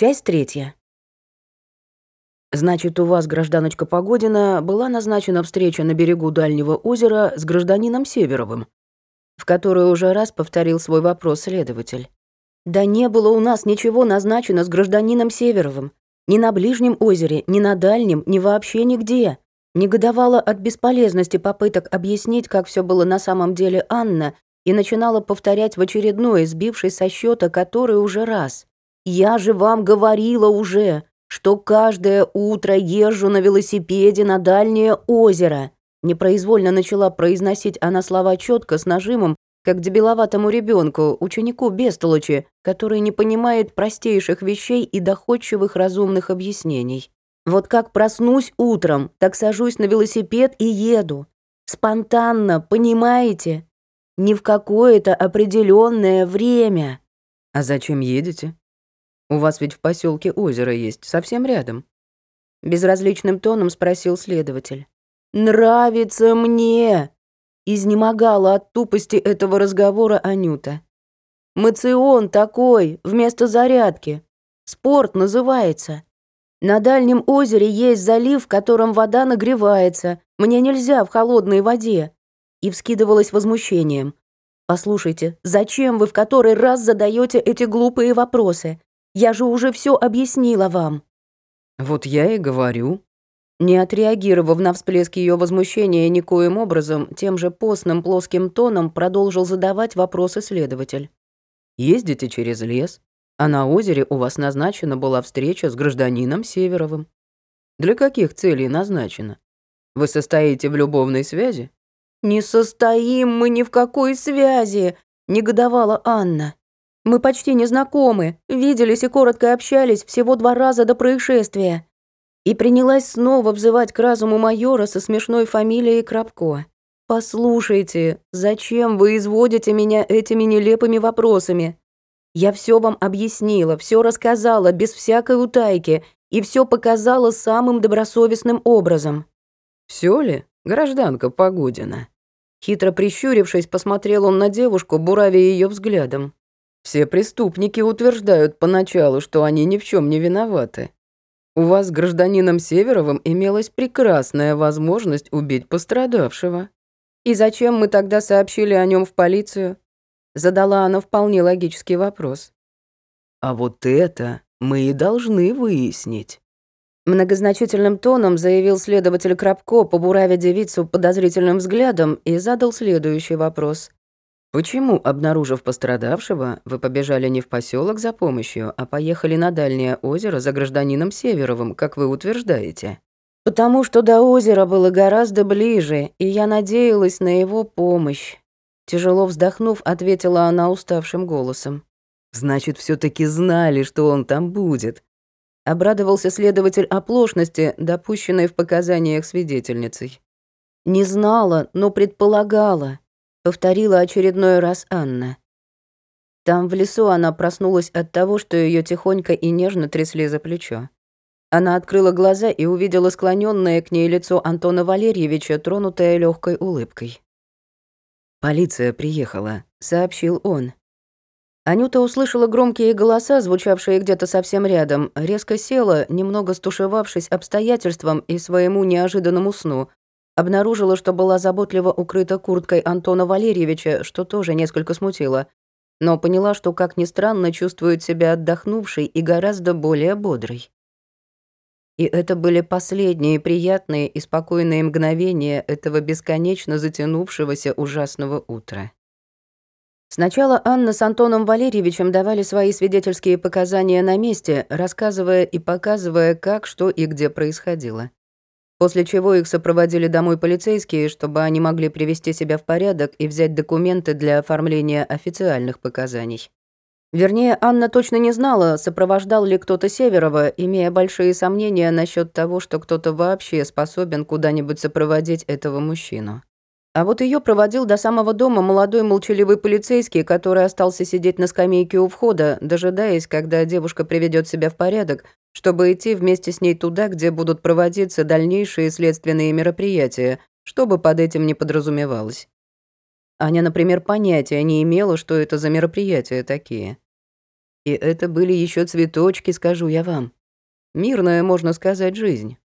Часть третья. Значит, у вас, гражданочка Погодина, была назначена встреча на берегу дальнего озера с гражданином Северовым, в которой уже раз повторил свой вопрос следователь. Да не было у нас ничего назначено с гражданином Северовым. Ни на ближнем озере, ни на дальнем, ни вообще нигде. Негодовала от бесполезности попыток объяснить, как все было на самом деле Анна, и начинала повторять в очередной, сбивший со счета который уже раз. Я же вам говорила уже, что каждое утро езжу на велосипеде на дальнее озеро. Непроизвольно начала произносить она слова четко с нажимом, как дебиловатому ребенку, ученику бестолочи, который не понимает простейших вещей и доходчивых разумных объяснений. Вот как проснусь утром, так сажусь на велосипед и еду. Спонтанно, понимаете? Не в какое-то определенное время. А зачем едете? У вас ведь в поселке озеро есть, совсем рядом. Безразличным тоном спросил следователь. «Нравится мне!» Изнемогала от тупости этого разговора Анюта. «Мацион такой, вместо зарядки. Спорт называется. На дальнем озере есть залив, в котором вода нагревается. Мне нельзя в холодной воде». И вскидывалась возмущением. «Послушайте, зачем вы в который раз задаете эти глупые вопросы? Я же уже все объяснила вам». «Вот я и говорю». Не отреагировав на всплеск ее возмущения никоим образом, тем же постным плоским тоном продолжил задавать вопросы следователь. «Ездите через лес, а на озере у вас назначена была встреча с гражданином Северовым. Для каких целей назначена? Вы состоите в любовной связи?» «Не состоим мы ни в какой связи», — негодовала Анна. Мы почти не знакомы, виделись и коротко общались всего два раза до происшествия. И принялась снова взывать к разуму майора со смешной фамилией Крабко. «Послушайте, зачем вы изводите меня этими нелепыми вопросами? Я все вам объяснила, все рассказала, без всякой утайки, и все показала самым добросовестным образом». Все ли, гражданка Погодина?» Хитро прищурившись, посмотрел он на девушку, буравя ее взглядом. Все преступники утверждают поначалу, что они ни в чем не виноваты. У вас гражданином Северовым имелась прекрасная возможность убить пострадавшего. И зачем мы тогда сообщили о нем в полицию? Задала она вполне логический вопрос. А вот это мы и должны выяснить. Многозначительным тоном заявил следователь Крабко, побуравя девицу подозрительным взглядом, и задал следующий вопрос. Почему, обнаружив пострадавшего, вы побежали не в поселок за помощью, а поехали на дальнее озеро за гражданином Северовым, как вы утверждаете? Потому что до озера было гораздо ближе, и я надеялась на его помощь. Тяжело вздохнув, ответила она уставшим голосом. Значит, все таки знали, что он там будет. Обрадовался следователь оплошности, допущенной в показаниях свидетельницей. Не знала, но предполагала повторила очередной раз Анна. Там в лесу она проснулась от того, что ее тихонько и нежно трясли за плечо. Она открыла глаза и увидела склоненное к ней лицо Антона Валерьевича, тронутое легкой улыбкой. «Полиция приехала», — сообщил он. Анюта услышала громкие голоса, звучавшие где-то совсем рядом, резко села, немного стушевавшись обстоятельствам и своему неожиданному сну, Обнаружила, что была заботливо укрыта курткой Антона Валерьевича, что тоже несколько смутило. Но поняла, что, как ни странно, чувствует себя отдохнувшей и гораздо более бодрой. И это были последние приятные и спокойные мгновения этого бесконечно затянувшегося ужасного утра. Сначала Анна с Антоном Валерьевичем давали свои свидетельские показания на месте, рассказывая и показывая, как, что и где происходило после чего их сопроводили домой полицейские, чтобы они могли привести себя в порядок и взять документы для оформления официальных показаний. Вернее, Анна точно не знала, сопровождал ли кто-то Северова, имея большие сомнения насчет того, что кто-то вообще способен куда-нибудь сопроводить этого мужчину. А вот ее проводил до самого дома молодой молчаливый полицейский, который остался сидеть на скамейке у входа, дожидаясь, когда девушка приведет себя в порядок, чтобы идти вместе с ней туда, где будут проводиться дальнейшие следственные мероприятия, чтобы под этим не подразумевалось. Аня, например, понятия не имела, что это за мероприятия такие. И это были еще цветочки, скажу я вам. Мирная, можно сказать, жизнь.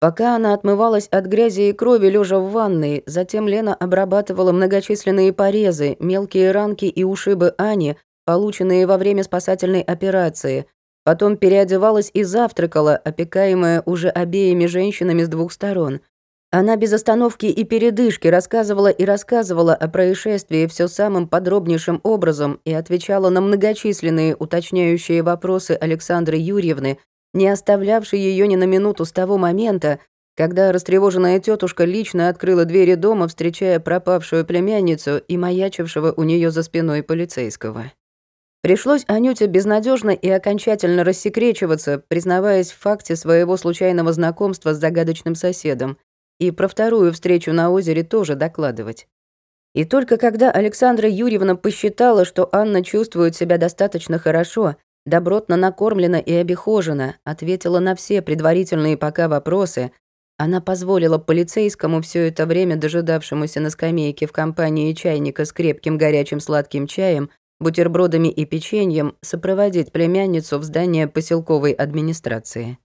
Пока она отмывалась от грязи и крови, лежа в ванной, затем Лена обрабатывала многочисленные порезы, мелкие ранки и ушибы Ани, полученные во время спасательной операции. Потом переодевалась и завтракала, опекаемая уже обеими женщинами с двух сторон. Она без остановки и передышки рассказывала и рассказывала о происшествии все самым подробнейшим образом и отвечала на многочисленные уточняющие вопросы Александры Юрьевны, не оставлявший ее ни на минуту с того момента, когда растревоженная тетушка лично открыла двери дома, встречая пропавшую племянницу и маячившего у нее за спиной полицейского. Пришлось Анюте безнадежно и окончательно рассекречиваться, признаваясь в факте своего случайного знакомства с загадочным соседом, и про вторую встречу на озере тоже докладывать. И только когда Александра Юрьевна посчитала, что Анна чувствует себя достаточно хорошо, добротно накормлена и обихожена, ответила на все предварительные пока вопросы. Она позволила полицейскому все это время дожидавшемуся на скамейке в компании чайника с крепким горячим сладким чаем, бутербродами и печеньем сопроводить племянницу в здание поселковой администрации.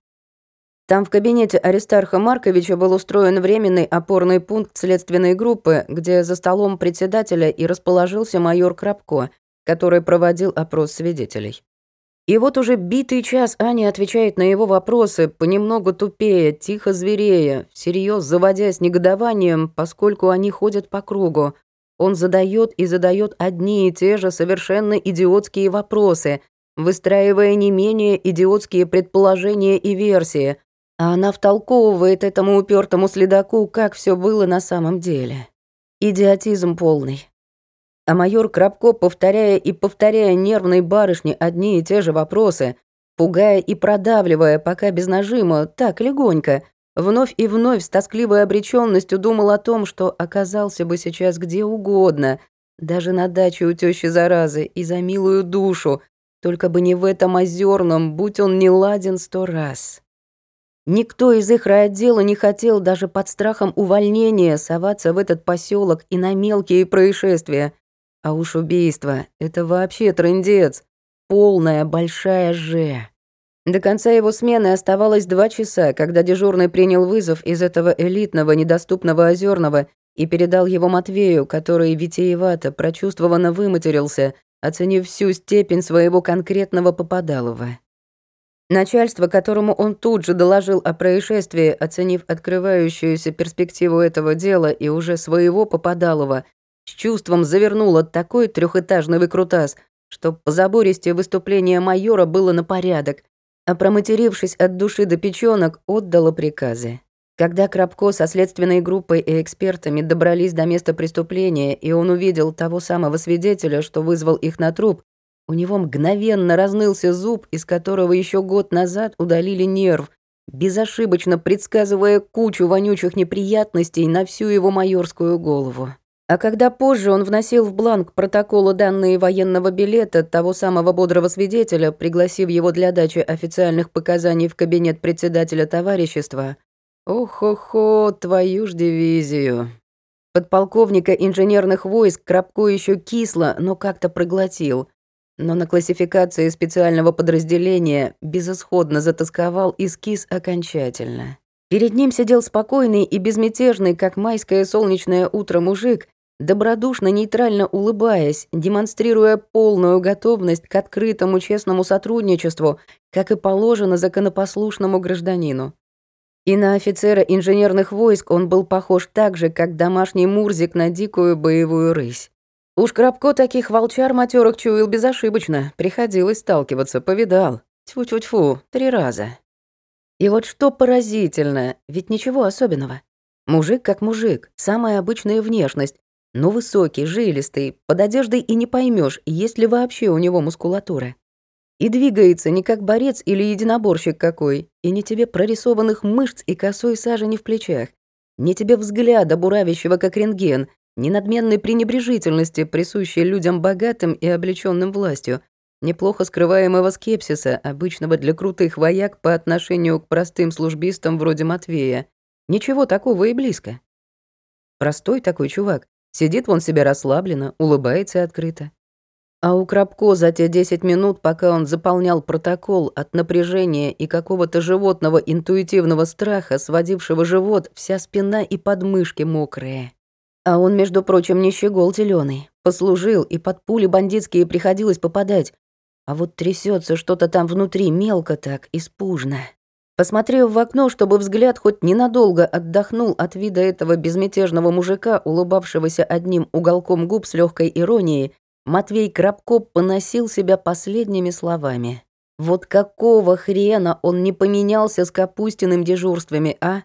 Там в кабинете Аристарха Марковича был устроен временный опорный пункт следственной группы, где за столом председателя и расположился майор Крабко, который проводил опрос свидетелей. И вот уже битый час Аня отвечает на его вопросы, понемногу тупее, тихо зверея, всерьез заводясь негодованием, поскольку они ходят по кругу. Он задает и задает одни и те же совершенно идиотские вопросы, выстраивая не менее идиотские предположения и версии, а она втолковывает этому упертому следаку, как все было на самом деле. Идиотизм полный. А майор Крабко, повторяя и повторяя нервной барышне одни и те же вопросы, пугая и продавливая, пока без нажима, так легонько, вновь и вновь с тоскливой обречённостью думал о том, что оказался бы сейчас где угодно, даже на даче у тёщи Заразы и за милую душу, только бы не в этом озерном, будь он не ладен сто раз. Никто из их райотдела не хотел даже под страхом увольнения соваться в этот поселок и на мелкие происшествия, а уж убийство — это вообще трындец. Полная большая «Ж». До конца его смены оставалось два часа, когда дежурный принял вызов из этого элитного, недоступного озерного и передал его Матвею, который витиевато, прочувствованно выматерился, оценив всю степень своего конкретного попадалова. Начальство, которому он тут же доложил о происшествии, оценив открывающуюся перспективу этого дела и уже своего попадалова, с чувством завернула такой трехэтажный выкрутас, что по забористе выступления майора было на порядок, а проматерившись от души до печёнок, отдала приказы. Когда Крабко со следственной группой и экспертами добрались до места преступления, и он увидел того самого свидетеля, что вызвал их на труп, у него мгновенно разнылся зуб, из которого еще год назад удалили нерв, безошибочно предсказывая кучу вонючих неприятностей на всю его майорскую голову. А когда позже он вносил в бланк протокола данные военного билета того самого бодрого свидетеля, пригласив его для дачи официальных показаний в кабинет председателя товарищества, ох-хо-хо, твою ж дивизию. Подполковника инженерных войск Крабко еще кисло, но как-то проглотил. Но на классификации специального подразделения безысходно затасковал и скис окончательно. Перед ним сидел спокойный и безмятежный, как майское солнечное утро мужик, добродушно нейтрально улыбаясь, демонстрируя полную готовность к открытому честному сотрудничеству, как и положено законопослушному гражданину. И на офицера инженерных войск он был похож так же, как домашний мурзик на дикую боевую рысь. Уж Крабко таких волчар матерых чуял безошибочно, приходилось сталкиваться, повидал. Тьфу-тьфу-тьфу, три раза. И вот что поразительно, ведь ничего особенного. Мужик как мужик, самая обычная внешность, но высокий, жилистый, под одеждой и не поймешь, есть ли вообще у него мускулатура. И двигается не как борец или единоборщик какой, и не тебе прорисованных мышц и косой сажи не в плечах, не тебе взгляда, буравящего как рентген, ни надменной пренебрежительности, присущей людям богатым и облечённым властью, неплохо скрываемого скепсиса, обычного для крутых вояк по отношению к простым службистам вроде Матвея. Ничего такого и близко. Простой такой чувак. Сидит вон себе расслабленно, улыбается открыто. А у Крабко за те 10 минут, пока он заполнял протокол от напряжения и какого-то животного интуитивного страха, сводившего живот, вся спина и подмышки мокрые. А он, между прочим, не щегол зелёный. Послужил, и под пули бандитские приходилось попадать. А вот трясется что-то там внутри, мелко так, испужно. Посмотрев в окно, чтобы взгляд хоть ненадолго отдохнул от вида этого безмятежного мужика, улыбавшегося одним уголком губ с легкой иронией, Матвей Крабко поносил себя последними словами. Вот какого хрена он не поменялся с Капустиным дежурствами, а?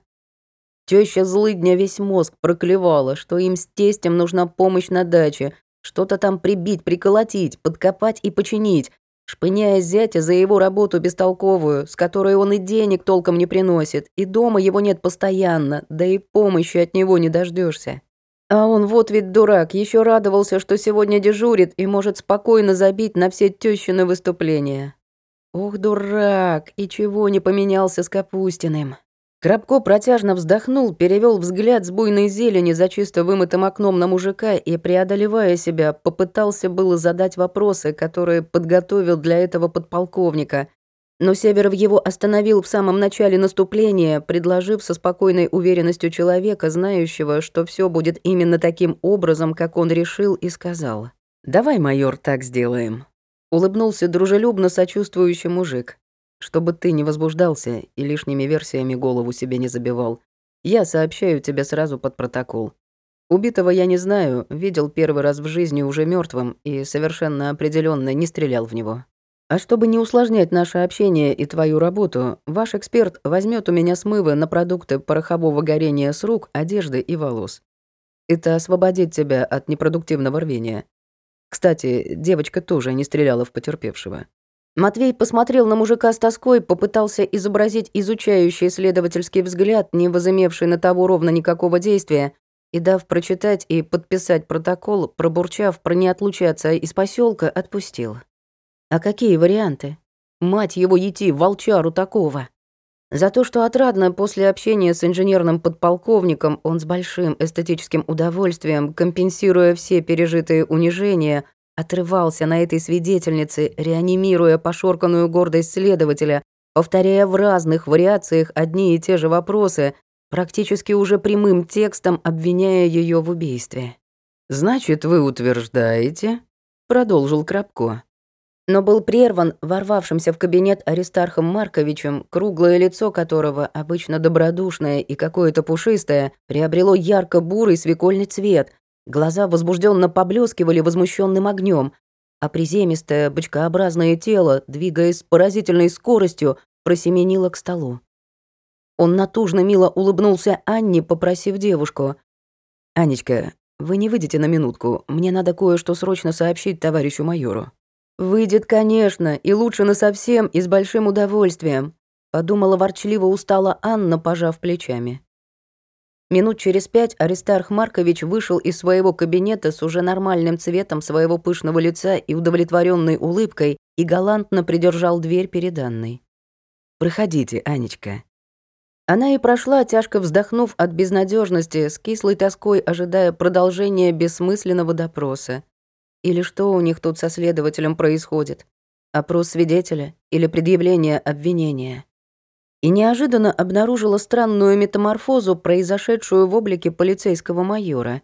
Тёща злыдня весь мозг проклевала, что им с тестем нужна помощь на даче, что-то там прибить, приколотить, подкопать и починить, шпыняя зятя за его работу бестолковую, с которой он и денег толком не приносит, и дома его нет постоянно, да и помощи от него не дождешься. А он вот ведь дурак, еще радовался, что сегодня дежурит и может спокойно забить на все тещины выступления. Ох, дурак, и чего не поменялся с Капустиным. Крабко протяжно вздохнул, перевел взгляд с буйной зелени за чисто вымытым окном на мужика и, преодолевая себя, попытался было задать вопросы, которые подготовил для этого подполковника, но Северов его остановил в самом начале наступления, предложив со спокойной уверенностью человека, знающего, что все будет именно таким образом, как он решил и сказал. «Давай, майор, так сделаем». Улыбнулся дружелюбно сочувствующий мужик. «Чтобы ты не возбуждался и лишними версиями голову себе не забивал, я сообщаю тебе сразу под протокол. Убитого я не знаю, видел первый раз в жизни уже мертвым и совершенно определенно не стрелял в него. А чтобы не усложнять наше общение и твою работу, ваш эксперт возьмет у меня смывы на продукты порохового горения с рук, одежды и волос. Это освободит тебя от непродуктивного рвения. Кстати, девочка тоже не стреляла в потерпевшего. Матвей посмотрел на мужика с тоской, попытался изобразить изучающий следовательский взгляд, не возымевший на того ровно никакого действия, и, дав прочитать и подписать протокол, пробурчав про не отлучаться из поселка, отпустил. А какие варианты? Мать его идти, волчару такого. За то, что отрадно после общения с инженерным подполковником он с большим эстетическим удовольствием, компенсируя все пережитые унижения, отрывался на этой свидетельнице, реанимируя пошорканную гордость следователя, повторяя в разных вариациях одни и те же вопросы, практически уже прямым текстом обвиняя ее в убийстве. «Значит, вы утверждаете?» — продолжил Крабко но был прерван ворвавшимся в кабинет Аристархом Марковичем, круглое лицо которого, обычно добродушное и какое-то пушистое, приобрело ярко-бурый свекольный цвет, глаза возбужденно поблескивали возмущенным огнем, а приземистое бочкообразное тело, двигаясь с поразительной скоростью, просеменило к столу. Он натужно мило улыбнулся Анне, попросив девушку. «Анечка, вы не выйдете на минутку, мне надо кое-что срочно сообщить товарищу майору». «Выйдет, конечно, и лучше насовсем, и с большим удовольствием», подумала ворчливо устала Анна, пожав плечами. Минут через пять Аристарх Маркович вышел из своего кабинета с уже нормальным цветом своего пышного лица и удовлетворенной улыбкой и галантно придержал дверь перед Анной. «Проходите, Анечка». Она и прошла, тяжко вздохнув от безнадежности, с кислой тоской ожидая продолжения бессмысленного допроса. Или что у них тут со следователем происходит? Опрос свидетеля или предъявление обвинения? И неожиданно обнаружила странную метаморфозу, произошедшую в облике полицейского майора.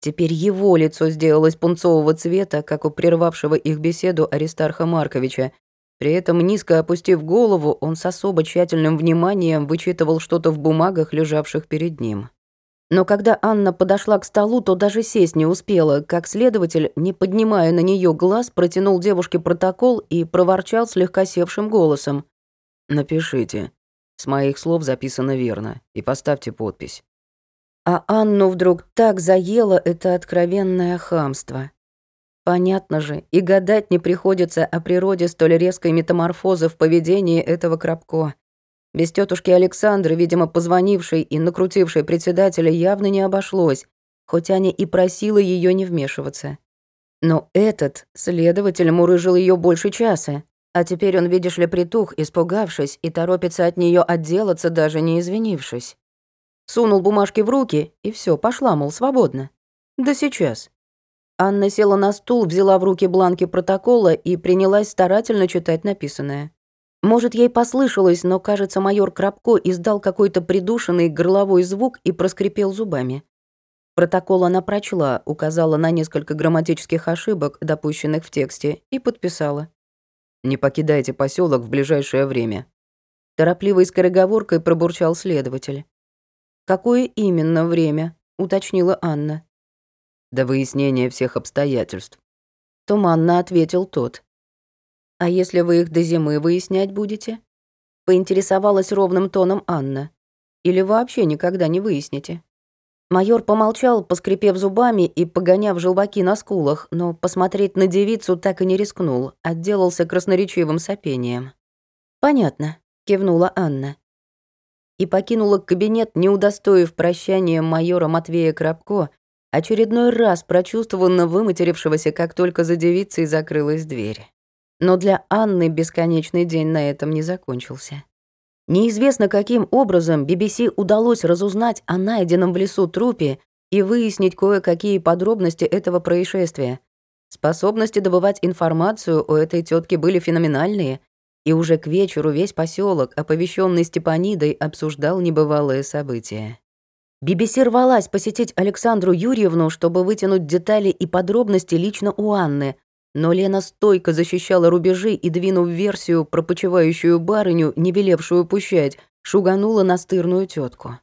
Теперь его лицо сделалось пунцового цвета, как у прервавшего их беседу Аристарха Марковича. При этом, низко опустив голову, он с особо тщательным вниманием вычитывал что-то в бумагах, лежавших перед ним. Но когда Анна подошла к столу, то даже сесть не успела, как следователь, не поднимая на нее глаз, протянул девушке протокол и проворчал слегка севшим голосом. «Напишите. С моих слов записано верно. И поставьте подпись». А Анну вдруг так заело это откровенное хамство. Понятно же, и гадать не приходится о природе столь резкой метаморфозы в поведении этого Крабко. Без тетушки Александры, видимо, позвонившей и накрутившей председателя, явно не обошлось, хоть Аня и просила ее не вмешиваться. Но этот следователь мурыжил ее больше часа, а теперь он, видишь ли, притух, испугавшись, и торопится от нее отделаться, даже не извинившись. Сунул бумажки в руки, и все, пошла, мол, свободно. Да сейчас. Анна села на стул, взяла в руки бланки протокола и принялась старательно читать написанное. Может, ей послышалось, но, кажется, майор Крабко издал какой-то придушенный горловой звук и проскрипел зубами. Протокол она прочла, указала на несколько грамматических ошибок, допущенных в тексте, и подписала. «Не покидайте поселок в ближайшее время». Торопливой скороговоркой пробурчал следователь. «Какое именно время?» — уточнила Анна. «До выяснения всех обстоятельств». Туманно ответил тот. «А если вы их до зимы выяснять будете?» Поинтересовалась ровным тоном Анна. «Или вообще никогда не выясните?» Майор помолчал, поскрипев зубами и погоняв желваки на скулах, но посмотреть на девицу так и не рискнул, отделался красноречивым сопением. «Понятно», — кивнула Анна. И покинула кабинет, не удостоив прощания майора Матвея Крабко, очередной раз прочувствованно выматерившегося, как только за девицей закрылась дверь. Но для Анны бесконечный день на этом не закончился. Неизвестно каким образом BBC удалось разузнать о найденном в лесу трупе и выяснить кое-какие подробности этого происшествия. Способности добывать информацию у этой тетки были феноменальные, и уже к вечеру весь поселок, оповещенный Степанидой, обсуждал небывалое событие. BBC рвалась посетить Александру Юрьевну, чтобы вытянуть детали и подробности лично у Анны, но Лена стойко защищала рубежи и, двинув версию про почивающую барыню, не велевшую пущать, шуганула настырную тетку.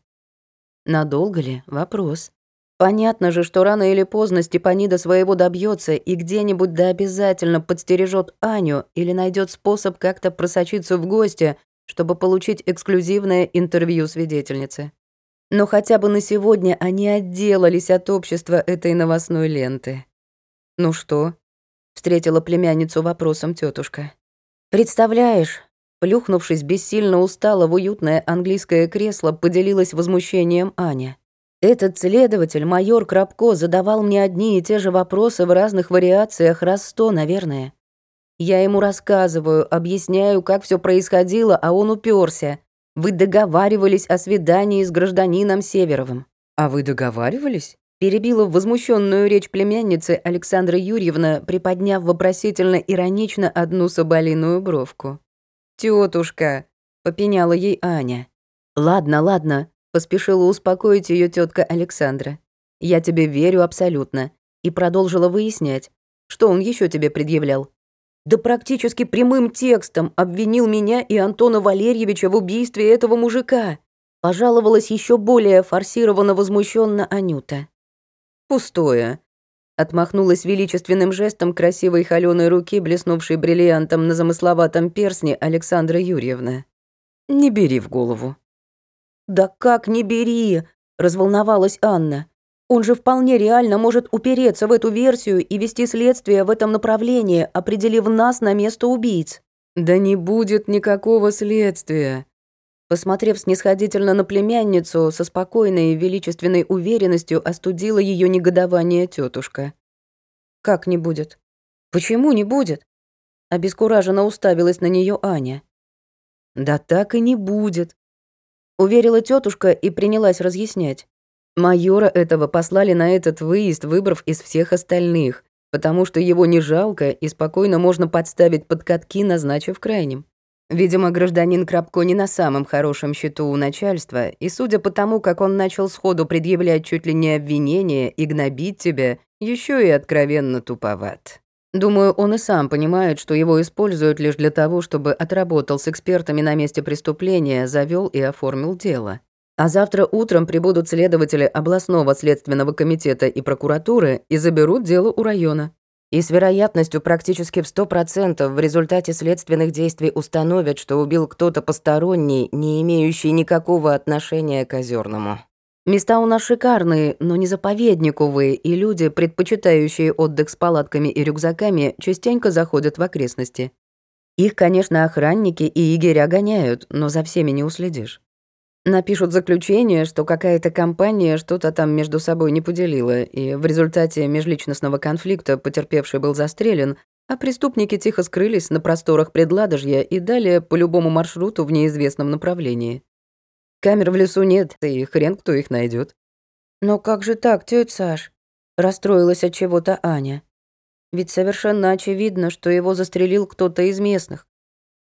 Надолго ли? Вопрос. Понятно же, что рано или поздно Степанида своего добьется и где-нибудь да обязательно подстережет Аню или найдет способ как-то просочиться в гости, чтобы получить эксклюзивное интервью свидетельницы. Но хотя бы на сегодня они отделались от общества этой новостной ленты. Ну что, встретила племянницу вопросом тетушка. Представляешь, плюхнувшись бессильно устало в уютное английское кресло, поделилась возмущением Аня. Этот следователь, майор Крабко, задавал мне одни и те же вопросы в разных вариациях раз сто, наверное. Я ему рассказываю, объясняю, как все происходило, а он уперся. Вы договаривались о свидании с гражданином Северовым. А вы договаривались? Перебила возмущенную речь племянницы Александра Юрьевна, приподняв вопросительно иронично одну соболиную бровку. «Тётушка!» — попеняла ей Аня. «Ладно, ладно», — поспешила успокоить ее тетка Александра. «Я тебе верю абсолютно». И продолжила выяснять, что он еще тебе предъявлял. Да практически прямым текстом обвинил меня и Антона Валерьевича в убийстве этого мужика. Пожаловалась еще более форсированно возмущенно Анюта. «Пустое», — отмахнулась величественным жестом красивой холёной руки, блеснувшей бриллиантом на замысловатом персне Александра Юрьевна. «Не бери в голову». «Да как не бери?» — разволновалась Анна. «Он же вполне реально может упереться в эту версию и вести следствие в этом направлении, определив нас на место убийц». «Да не будет никакого следствия», Посмотрев снисходительно на племянницу, со спокойной и величественной уверенностью остудила ее негодование тетушка. «Как не будет? Почему не будет?» Обескураженно уставилась на нее Аня. «Да так и не будет», — уверила тетушка и принялась разъяснять. Майора этого послали на этот выезд, выбрав из всех остальных, потому что его не жалко и спокойно можно подставить под катки, назначив крайним. Видимо, гражданин Крабко не на самом хорошем счету у начальства, и судя по тому, как он начал сходу предъявлять чуть ли не обвинения и гнобить тебя, еще и откровенно туповат. Думаю, он и сам понимает, что его используют лишь для того, чтобы отработал с экспертами на месте преступления, завел и оформил дело. А завтра утром прибудут следователи областного следственного комитета и прокуратуры и заберут дело у района. И с вероятностью практически в 100% в результате следственных действий установят, что убил кто-то посторонний, не имеющий никакого отношения к Озерному. Места у нас шикарные, но не заповедник, увы, и люди, предпочитающие отдых с палатками и рюкзаками, частенько заходят в окрестности. Их, конечно, охранники и егеря гоняют, но за всеми не уследишь. Напишут заключение, что какая-то компания что-то там между собой не поделила, и в результате межличностного конфликта потерпевший был застрелен, а преступники тихо скрылись на просторах предладожья и далее по любому маршруту в неизвестном направлении. Камер в лесу нет, и хрен кто их найдет. «Но как же так, тётя Саш?» Расстроилась от чего-то Аня. Ведь совершенно очевидно, что его застрелил кто-то из местных.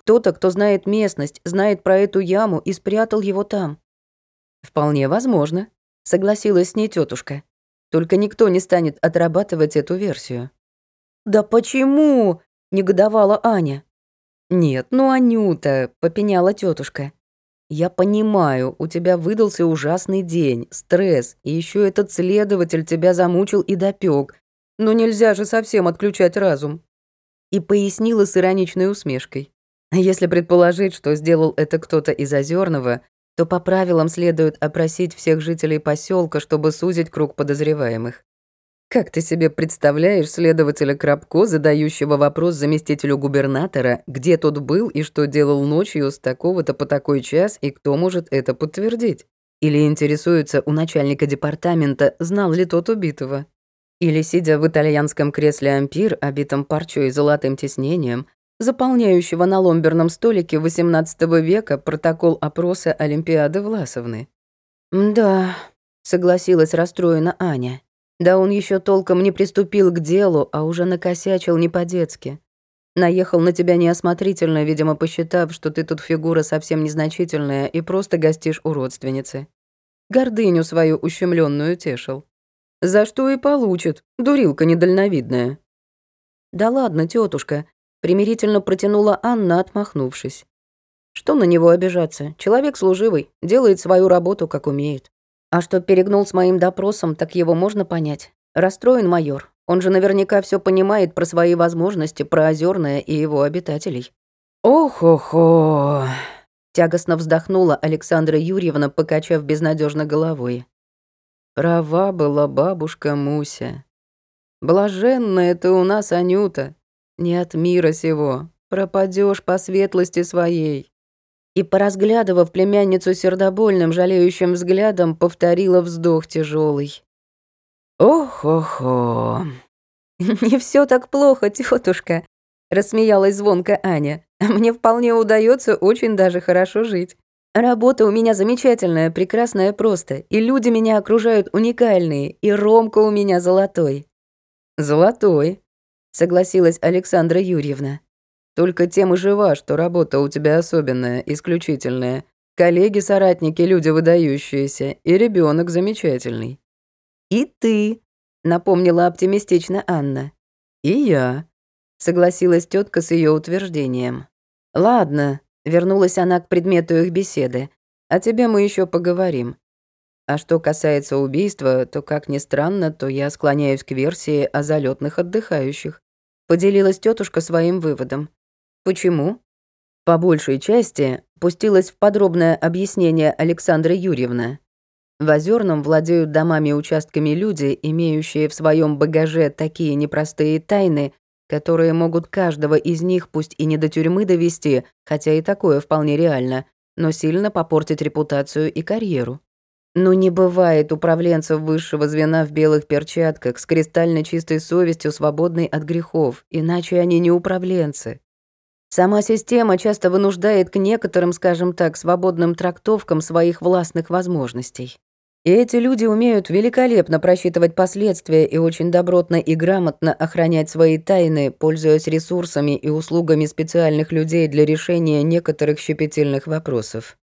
Кто-то, кто знает местность, знает про эту яму и спрятал его там. Вполне возможно, согласилась с ней тетушка. Только никто не станет отрабатывать эту версию. Да почему? негодовала Аня. Нет, ну Анюта, попеняла тетушка. Я понимаю, у тебя выдался ужасный день, стресс, и еще этот следователь тебя замучил и допек. Но нельзя же совсем отключать разум. И пояснила с ироничной усмешкой. Если предположить, что сделал это кто-то из Озерного, то по правилам следует опросить всех жителей поселка, чтобы сузить круг подозреваемых. Как ты себе представляешь следователя Крабко, задающего вопрос заместителю губернатора, где тот был и что делал ночью с такого-то по такой час, и кто может это подтвердить? Или интересуется у начальника департамента, знал ли тот убитого? Или, сидя в итальянском кресле ампир, обитом парчой и золотым тиснением, заполняющего на ломберном столике XVIII века протокол опроса Олимпиады Власовны. «Да», — согласилась расстроена Аня. «Да он еще толком не приступил к делу, а уже накосячил не по-детски. Наехал на тебя неосмотрительно, видимо, посчитав, что ты тут фигура совсем незначительная и просто гостишь у родственницы. Гордыню свою ущемленную тешил. За что и получит, дурилка недальновидная». «Да ладно, тетушка, примирительно протянула Анна, отмахнувшись. Что на него обижаться? Человек служивый, делает свою работу, как умеет. А что перегнул с моим допросом, так его можно понять. Расстроен майор. Он же наверняка все понимает про свои возможности, про Озерное и его обитателей. «Ох-охо!» Тягостно вздохнула Александра Юрьевна, покачав безнадежно головой. Права была бабушка Муся. Блаженная ты у нас, Анюта. Не от мира сего, пропадешь по светлости своей». И, поразглядывав племянницу сердобольным, жалеющим взглядом, повторила вздох тяжелый. «Ох-охо!» «Не все так плохо, тетушка», — рассмеялась звонко Аня. «Мне вполне удается очень даже хорошо жить. Работа у меня замечательная, прекрасная просто, и люди меня окружают уникальные, и Ромка у меня золотой». «Золотой», согласилась Александра Юрьевна. Только тем и жива, что работа у тебя особенная, исключительная. Коллеги, соратники, люди выдающиеся, и ребенок замечательный. И ты, напомнила оптимистично Анна. И я, согласилась тетка с ее утверждением. Ладно, вернулась она к предмету их беседы. О тебе мы еще поговорим. А что касается убийства, то, как ни странно, то я склоняюсь к версии о залетных отдыхающих. Поделилась тетушка своим выводом. Почему? По большей части пустилась в подробное объяснение Александра Юрьевна. В Озерном владеют домами и участками люди, имеющие в своем багаже такие непростые тайны, которые могут каждого из них пусть и не до тюрьмы довести, хотя и такое вполне реально, но сильно попортить репутацию и карьеру. Но не бывает управленцев высшего звена в белых перчатках с кристально чистой совестью, свободной от грехов, иначе они не управленцы. Сама система часто вынуждает к некоторым, скажем так, свободным трактовкам своих властных возможностей. И эти люди умеют великолепно просчитывать последствия и очень добротно и грамотно охранять свои тайны, пользуясь ресурсами и услугами специальных людей для решения некоторых щепетильных вопросов.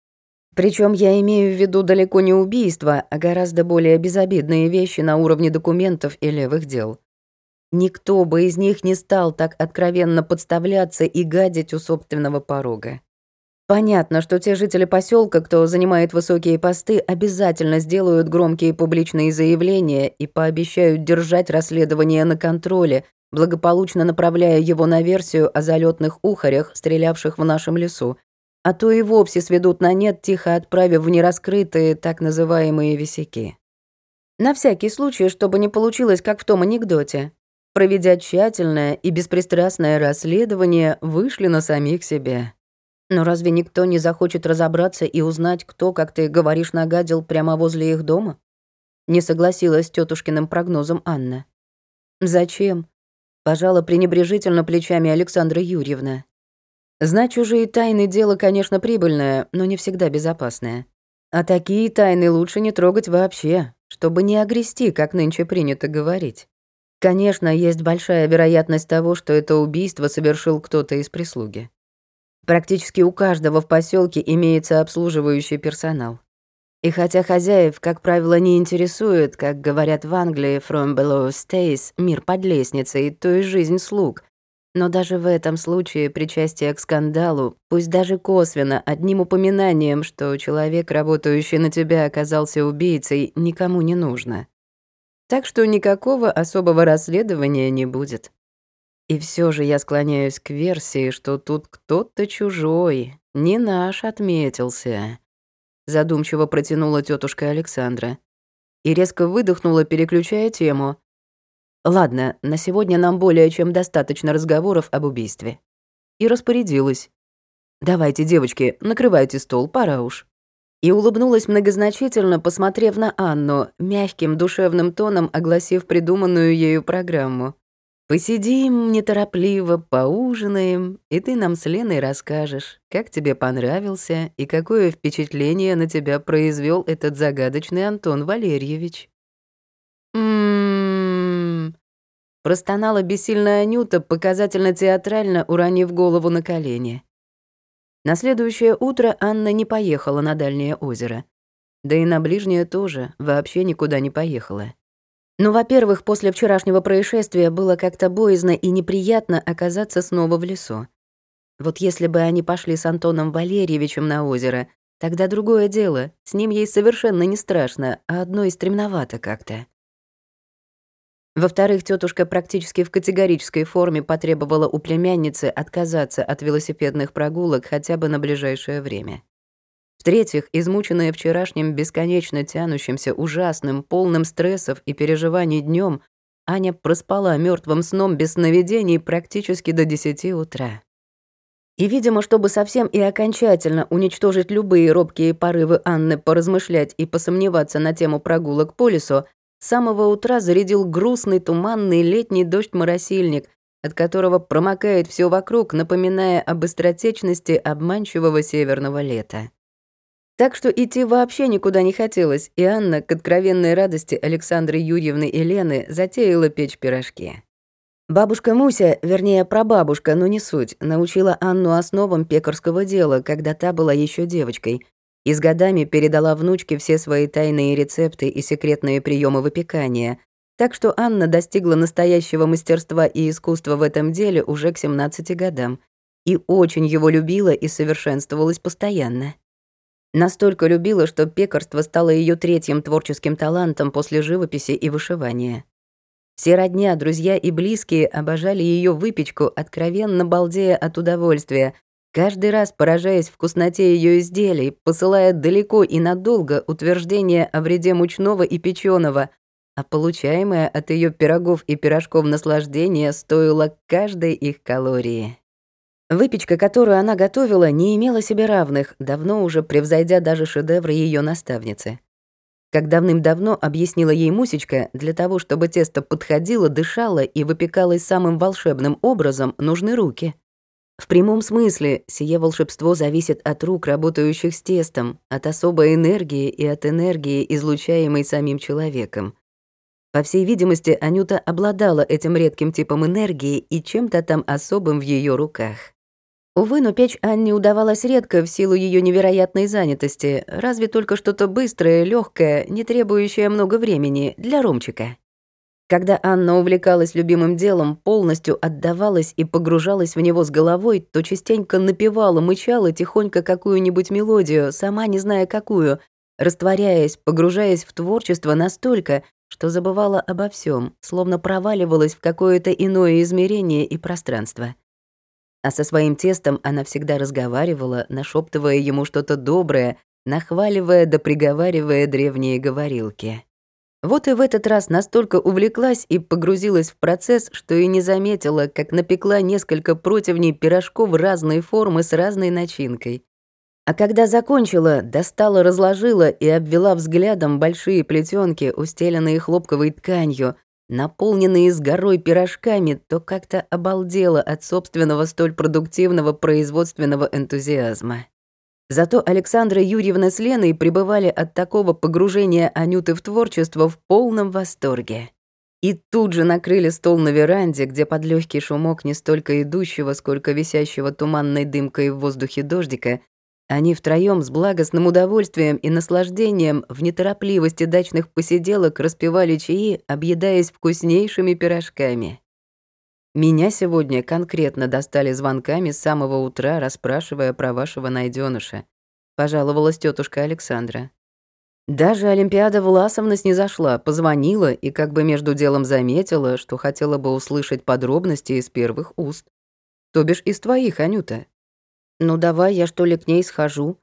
Причем я имею в виду далеко не убийства, а гораздо более безобидные вещи на уровне документов и левых дел. Никто бы из них не стал так откровенно подставляться и гадить у собственного порога. Понятно, что те жители поселка, кто занимает высокие посты, обязательно сделают громкие публичные заявления и пообещают держать расследование на контроле, благополучно направляя его на версию о залетных ухарях, стрелявших в нашем лесу, а то и вовсе сведут на нет, тихо отправив в нераскрытые так называемые висяки. На всякий случай, чтобы не получилось, как в том анекдоте. Проведя тщательное и беспристрастное расследование, вышли на самих себя. Но разве никто не захочет разобраться и узнать, кто, как ты говоришь, нагадил прямо возле их дома? Не согласилась с тетушкиным прогнозом Анна. Зачем? Пожала пренебрежительно плечами Александра Юрьевна. Знать чужие тайны дело, конечно, прибыльное, но не всегда безопасное. А такие тайны лучше не трогать вообще. чтобы не огрести, как нынче принято говорить. Конечно, есть большая вероятность того, что это убийство совершил кто-то из прислуги. Практически у каждого в поселке имеется обслуживающий персонал. И хотя хозяев, как правило, не интересует, как говорят в Англии, from below stays, мир под лестницей, то и жизнь слуг, но даже в этом случае причастие к скандалу, пусть даже косвенно, одним упоминанием, что человек, работающий на тебя, оказался убийцей, никому не нужно. Так что никакого особого расследования не будет. И все же я склоняюсь к версии, что тут кто-то чужой, не наш отметился. Задумчиво протянула тетушка Александра. И резко выдохнула, переключая тему. Ладно, на сегодня нам более чем достаточно разговоров об убийстве. И распорядилась. Давайте, девочки, накрывайте стол, пора уж. И улыбнулась многозначительно, посмотрев на Анну, мягким душевным тоном огласив придуманную ею программу. «Посидим неторопливо, поужинаем, и ты нам с Леной расскажешь, как тебе понравился и какое впечатление на тебя произвел этот загадочный Антон Валерьевич». «М-м-м», простонала бессильная Анюта, показательно театрально уронив голову на колени. На следующее утро Анна не поехала на дальнее озеро. Да и на ближнее тоже, вообще никуда не поехала. Ну, во-первых, после вчерашнего происшествия было как-то боязно и неприятно оказаться снова в лесу. Вот если бы они пошли с Антоном Валерьевичем на озеро, тогда другое дело, с ним ей совершенно не страшно, а одно и стремновато как-то. Во-вторых, тетушка практически в категорической форме потребовала у племянницы отказаться от велосипедных прогулок хотя бы на ближайшее время. В-третьих, измученная вчерашним бесконечно тянущимся ужасным, полным стрессов и переживаний днем, Аня проспала мертвым сном без сновидений практически до 10 утра. И, видимо, чтобы совсем и окончательно уничтожить любые робкие порывы Анны поразмышлять и посомневаться на тему прогулок по лесу, с самого утра зарядил грустный, туманный летний дождь-моросильник, от которого промокает все вокруг, напоминая об быстротечности обманчивого северного лета. Так что идти вообще никуда не хотелось, и Анна, к откровенной радости Александры Юрьевны и Лены, затеяла печь пирожки. Бабушка Муся, вернее, прабабушка, но не суть, научила Анну основам пекарского дела, когда та была еще девочкой, и с годами передала внучке все свои тайные рецепты и секретные приемы выпекания, так что Анна достигла настоящего мастерства и искусства в этом деле уже к 17 годам и очень его любила и совершенствовалась постоянно. Настолько любила, что пекарство стало ее третьим творческим талантом после живописи и вышивания. Все родня, друзья и близкие обожали ее выпечку, откровенно балдея от удовольствия, каждый раз поражаясь вкусноте ее изделий, посылая далеко и надолго утверждение о вреде мучного и печеного, а получаемое от ее пирогов и пирожков наслаждение стоило каждой их калории. Выпечка, которую она готовила, не имела себе равных, давно уже превзойдя даже шедевры ее наставницы. Как давным-давно объяснила ей Мусечка, для того, чтобы тесто подходило, дышало и выпекалось самым волшебным образом, нужны руки. В прямом смысле, сие волшебство зависит от рук, работающих с тестом, от особой энергии и от энергии, излучаемой самим человеком. По всей видимости, Анюта обладала этим редким типом энергии и чем-то там особым в ее руках. Увы, но печь Анне удавалось редко в силу ее невероятной занятости, разве только что-то быстрое, легкое, не требующее много времени для Ромчика. Когда Анна увлекалась любимым делом, полностью отдавалась и погружалась в него с головой, то частенько напевала, мычала тихонько какую-нибудь мелодию, сама не зная какую, растворяясь, погружаясь в творчество настолько, что забывала обо всем, словно проваливалась в какое-то иное измерение и пространство. А со своим тестом она всегда разговаривала, нашептывая ему что-то доброе, нахваливая да приговаривая древние говорилки. Вот и в этот раз настолько увлеклась и погрузилась в процесс, что и не заметила, как напекла несколько противней пирожков разной формы с разной начинкой. А когда закончила, достала, разложила и обвела взглядом большие плетенки, устеленные хлопковой тканью, наполненные с горой пирожками, то как-то обалдела от собственного столь продуктивного производственного энтузиазма. Зато Александра Юрьевна с Леной пребывали от такого погружения Анюты в творчество в полном восторге. И тут же накрыли стол на веранде, где под легкий шумок не столько идущего, сколько висящего туманной дымкой в воздухе дождика, они втроем с благостным удовольствием и наслаждением в неторопливости дачных посиделок распевали чаи, объедаясь вкуснейшими пирожками. Меня сегодня конкретно достали звонками с самого утра, расспрашивая про вашего найденыша. Пожаловалась тетушка Александра. Даже Олимпиада Власовна снизошла, позвонила и как бы между делом заметила, что хотела бы услышать подробности из первых уст. То бишь из твоих, Анюта. «Ну давай я что ли к ней схожу?»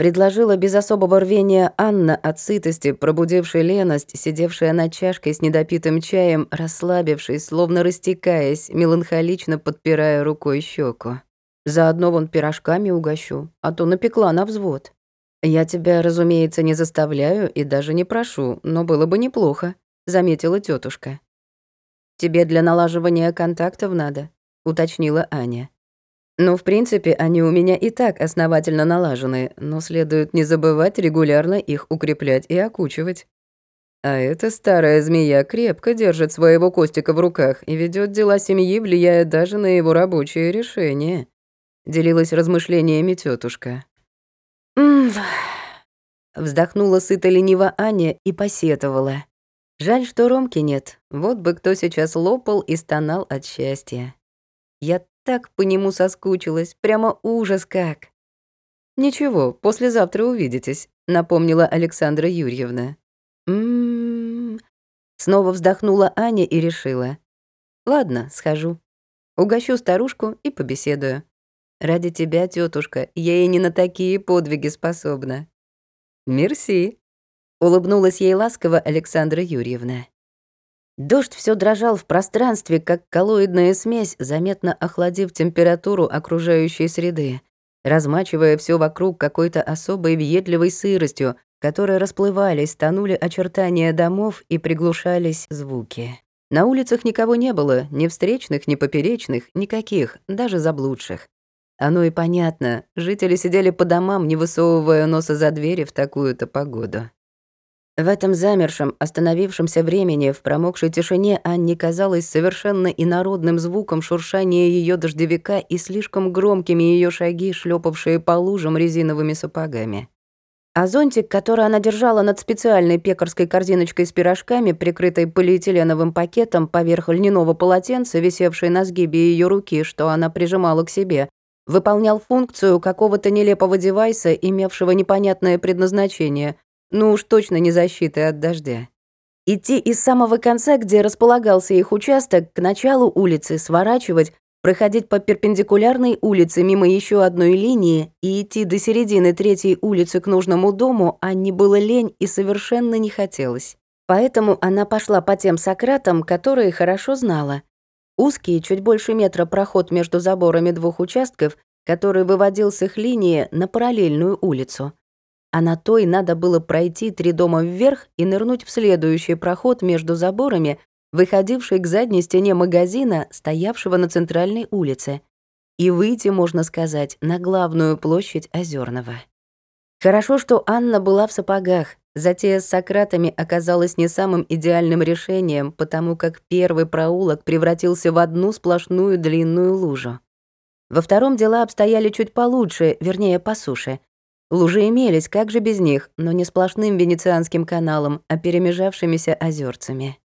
Предложила без особого рвения Анна от сытости, пробудившая леность, сидевшая над чашкой с недопитым чаем, расслабившись, словно растекаясь, меланхолично подпирая рукой щеку. «Заодно вон пирожками угощу, а то напекла на взвод. Я тебя, разумеется, не заставляю и даже не прошу, но было бы неплохо», — заметила тетушка. «Тебе для налаживания контактов надо», — уточнила Аня. Ну, в принципе, они у меня и так основательно налажены, но следует не забывать регулярно их укреплять и окучивать. А эта старая змея крепко держит своего Костика в руках и ведет дела семьи, влияя даже на его рабочие решения. Делилась размышлениями тетушка. «Ммм...» Вздохнула сыто лениво Аня и посетовала. «Жаль, что Ромки нет. Вот бы кто сейчас лопал и стонал от счастья. Я так по нему соскучилась, прямо ужас как. «Ничего, послезавтра увидитесь», — напомнила Александра Юрьевна. «М-м-м...» Снова вздохнула Аня и решила. «Ладно, схожу. Угощу старушку и побеседую. Ради тебя, тетушка, я и не на такие подвиги способна». «Мерси», — улыбнулась ей ласково Александра Юрьевна. Дождь все дрожал в пространстве, как коллоидная смесь, заметно охладив температуру окружающей среды, размачивая все вокруг какой-то особой въедливой сыростью, которой расплывались, тонули очертания домов и приглушались звуки. На улицах никого не было, ни встречных, ни поперечных, никаких, даже заблудших. Оно и понятно, жители сидели по домам, не высовывая носа за двери в такую-то погоду. В этом замершем, остановившемся времени, в промокшей тишине Анне казалось совершенно инородным звуком шуршания ее дождевика и слишком громкими ее шаги, шлепавшие по лужам резиновыми сапогами. А зонтик, который она держала над специальной пекарской корзиночкой с пирожками, прикрытой полиэтиленовым пакетом поверх льняного полотенца, висевшей на сгибе ее руки, что она прижимала к себе, выполнял функцию какого-то нелепого девайса, имевшего непонятное предназначение — ну уж точно не защиты от дождя. Идти из самого конца, где располагался их участок, к началу улицы, сворачивать, проходить по перпендикулярной улице мимо еще одной линии и идти до середины третьей улицы к нужному дому Анне было лень и совершенно не хотелось. Поэтому она пошла по тем Сократам, которые хорошо знала. Узкий, чуть больше метра проход между заборами двух участков, который выводил с их линии на параллельную улицу а на той надо было пройти три дома вверх и нырнуть в следующий проход между заборами, выходивший к задней стене магазина, стоявшего на центральной улице, и выйти, можно сказать, на главную площадь Озерного. Хорошо, что Анна была в сапогах. Затея с Сократами оказалась не самым идеальным решением, потому как первый проулок превратился в одну сплошную длинную лужу. Во втором дела обстояли чуть получше, вернее, по суше — Лужи имелись, как же без них, но не сплошным венецианским каналом, а перемежавшимися озерцами.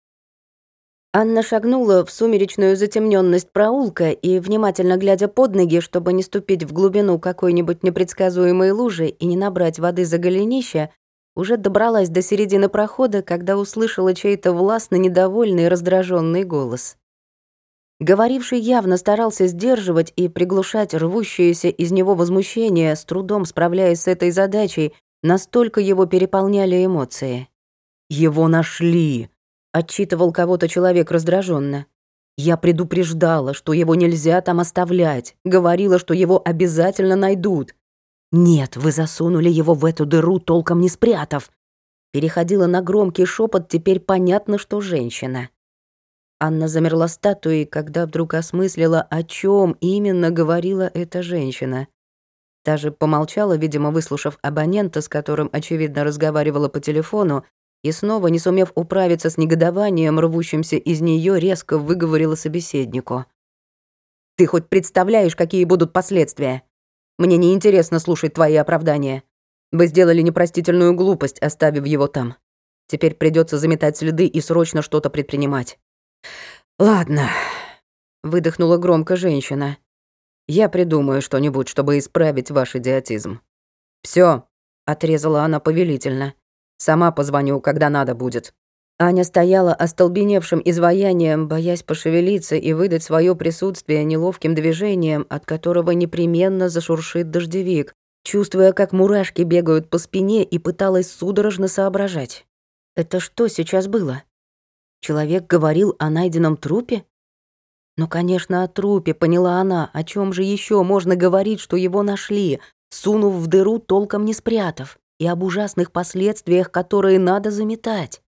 Анна шагнула в сумеречную затемненность проулка и, внимательно глядя под ноги, чтобы не ступить в глубину какой-нибудь непредсказуемой лужи и не набрать воды за голенища, уже добралась до середины прохода, когда услышала чей-то властно недовольный и раздраженный голос. Говоривший явно старался сдерживать и приглушать рвущееся из него возмущение, с трудом справляясь с этой задачей, настолько его переполняли эмоции. «Его нашли!» — отчитывал кого-то человек раздраженно. «Я предупреждала, что его нельзя там оставлять, говорила, что его обязательно найдут. Нет, вы засунули его в эту дыру, толком не спрятав». Переходила на громкий шепот, теперь понятно, что женщина. Анна замерла статуей, когда вдруг осмыслила, о чем именно говорила эта женщина. Та же помолчала, видимо, выслушав абонента, с которым, очевидно, разговаривала по телефону, и снова, не сумев управиться с негодованием, рвущимся из нее, резко выговорила собеседнику. «Ты хоть представляешь, какие будут последствия? Мне не интересно слушать твои оправдания. Вы сделали непростительную глупость, оставив его там. Теперь придется заметать следы и срочно что-то предпринимать». «Ладно», — выдохнула громко женщина. Я придумаю что-нибудь, чтобы исправить ваш идиотизм. Все, отрезала она повелительно. Сама позвоню, когда надо будет. Аня стояла остолбеневшим изваянием, боясь пошевелиться и выдать свое присутствие неловким движением, от которого непременно зашуршит дождевик, чувствуя, как мурашки бегают по спине и пыталась судорожно соображать. Это что сейчас было? Человек говорил о найденном трупе? Ну, конечно, о трупе, поняла она. О чем же еще можно говорить, что его нашли, сунув в дыру, толком не спрятав, и об ужасных последствиях, которые надо заметать.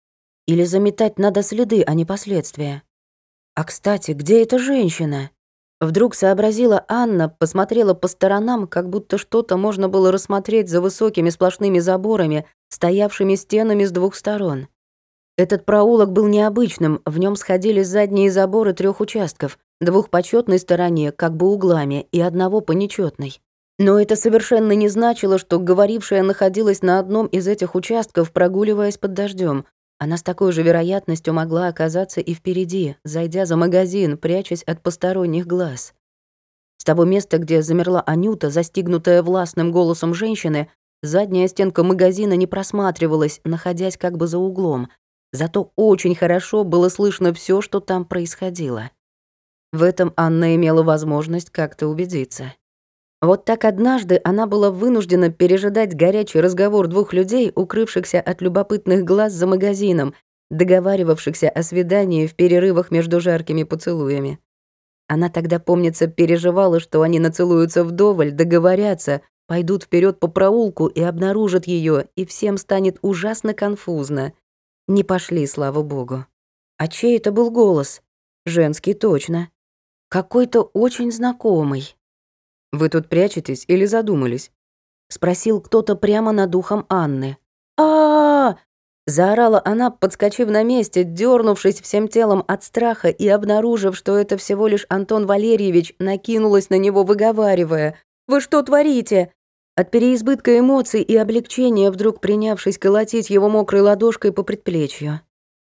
Или заметать надо следы, а не последствия. А, кстати, где эта женщина? Вдруг сообразила Анна, посмотрела по сторонам, как будто что-то можно было рассмотреть за высокими сплошными заборами, стоявшими стенами с двух сторон. Этот проулок был необычным, в нем сходились задние заборы трех участков, двух по чётной стороне, как бы углами, и одного по нечётной. Но это совершенно не значило, что говорившая находилась на одном из этих участков, прогуливаясь под дождем. Она с такой же вероятностью могла оказаться и впереди, зайдя за магазин, прячась от посторонних глаз. С того места, где замерла Анюта, застигнутая властным голосом женщины, задняя стенка магазина не просматривалась, находясь как бы за углом, Зато очень хорошо было слышно все, что там происходило. В этом Анна имела возможность как-то убедиться. Вот так однажды она была вынуждена пережидать горячий разговор двух людей, укрывшихся от любопытных глаз за магазином, договаривавшихся о свидании в перерывах между жаркими поцелуями. Она тогда, помнится, переживала, что они нацелуются вдоволь, договорятся, пойдут вперед по проулку и обнаружат ее, и всем станет ужасно конфузно. Не пошли, слава богу. А чей это был голос? Женский, точно. Какой-то очень знакомый. «Вы тут прячетесь или задумались?» Спросил кто-то прямо над ухом Анны. -а Заорала она, подскочив на месте, дернувшись всем телом от страха и обнаружив, что это всего лишь Антон Валерьевич, накинулась на него, выговаривая. «Вы что творите? От переизбытка эмоций и облегчения, вдруг принявшись колотить его мокрой ладошкой по предплечью.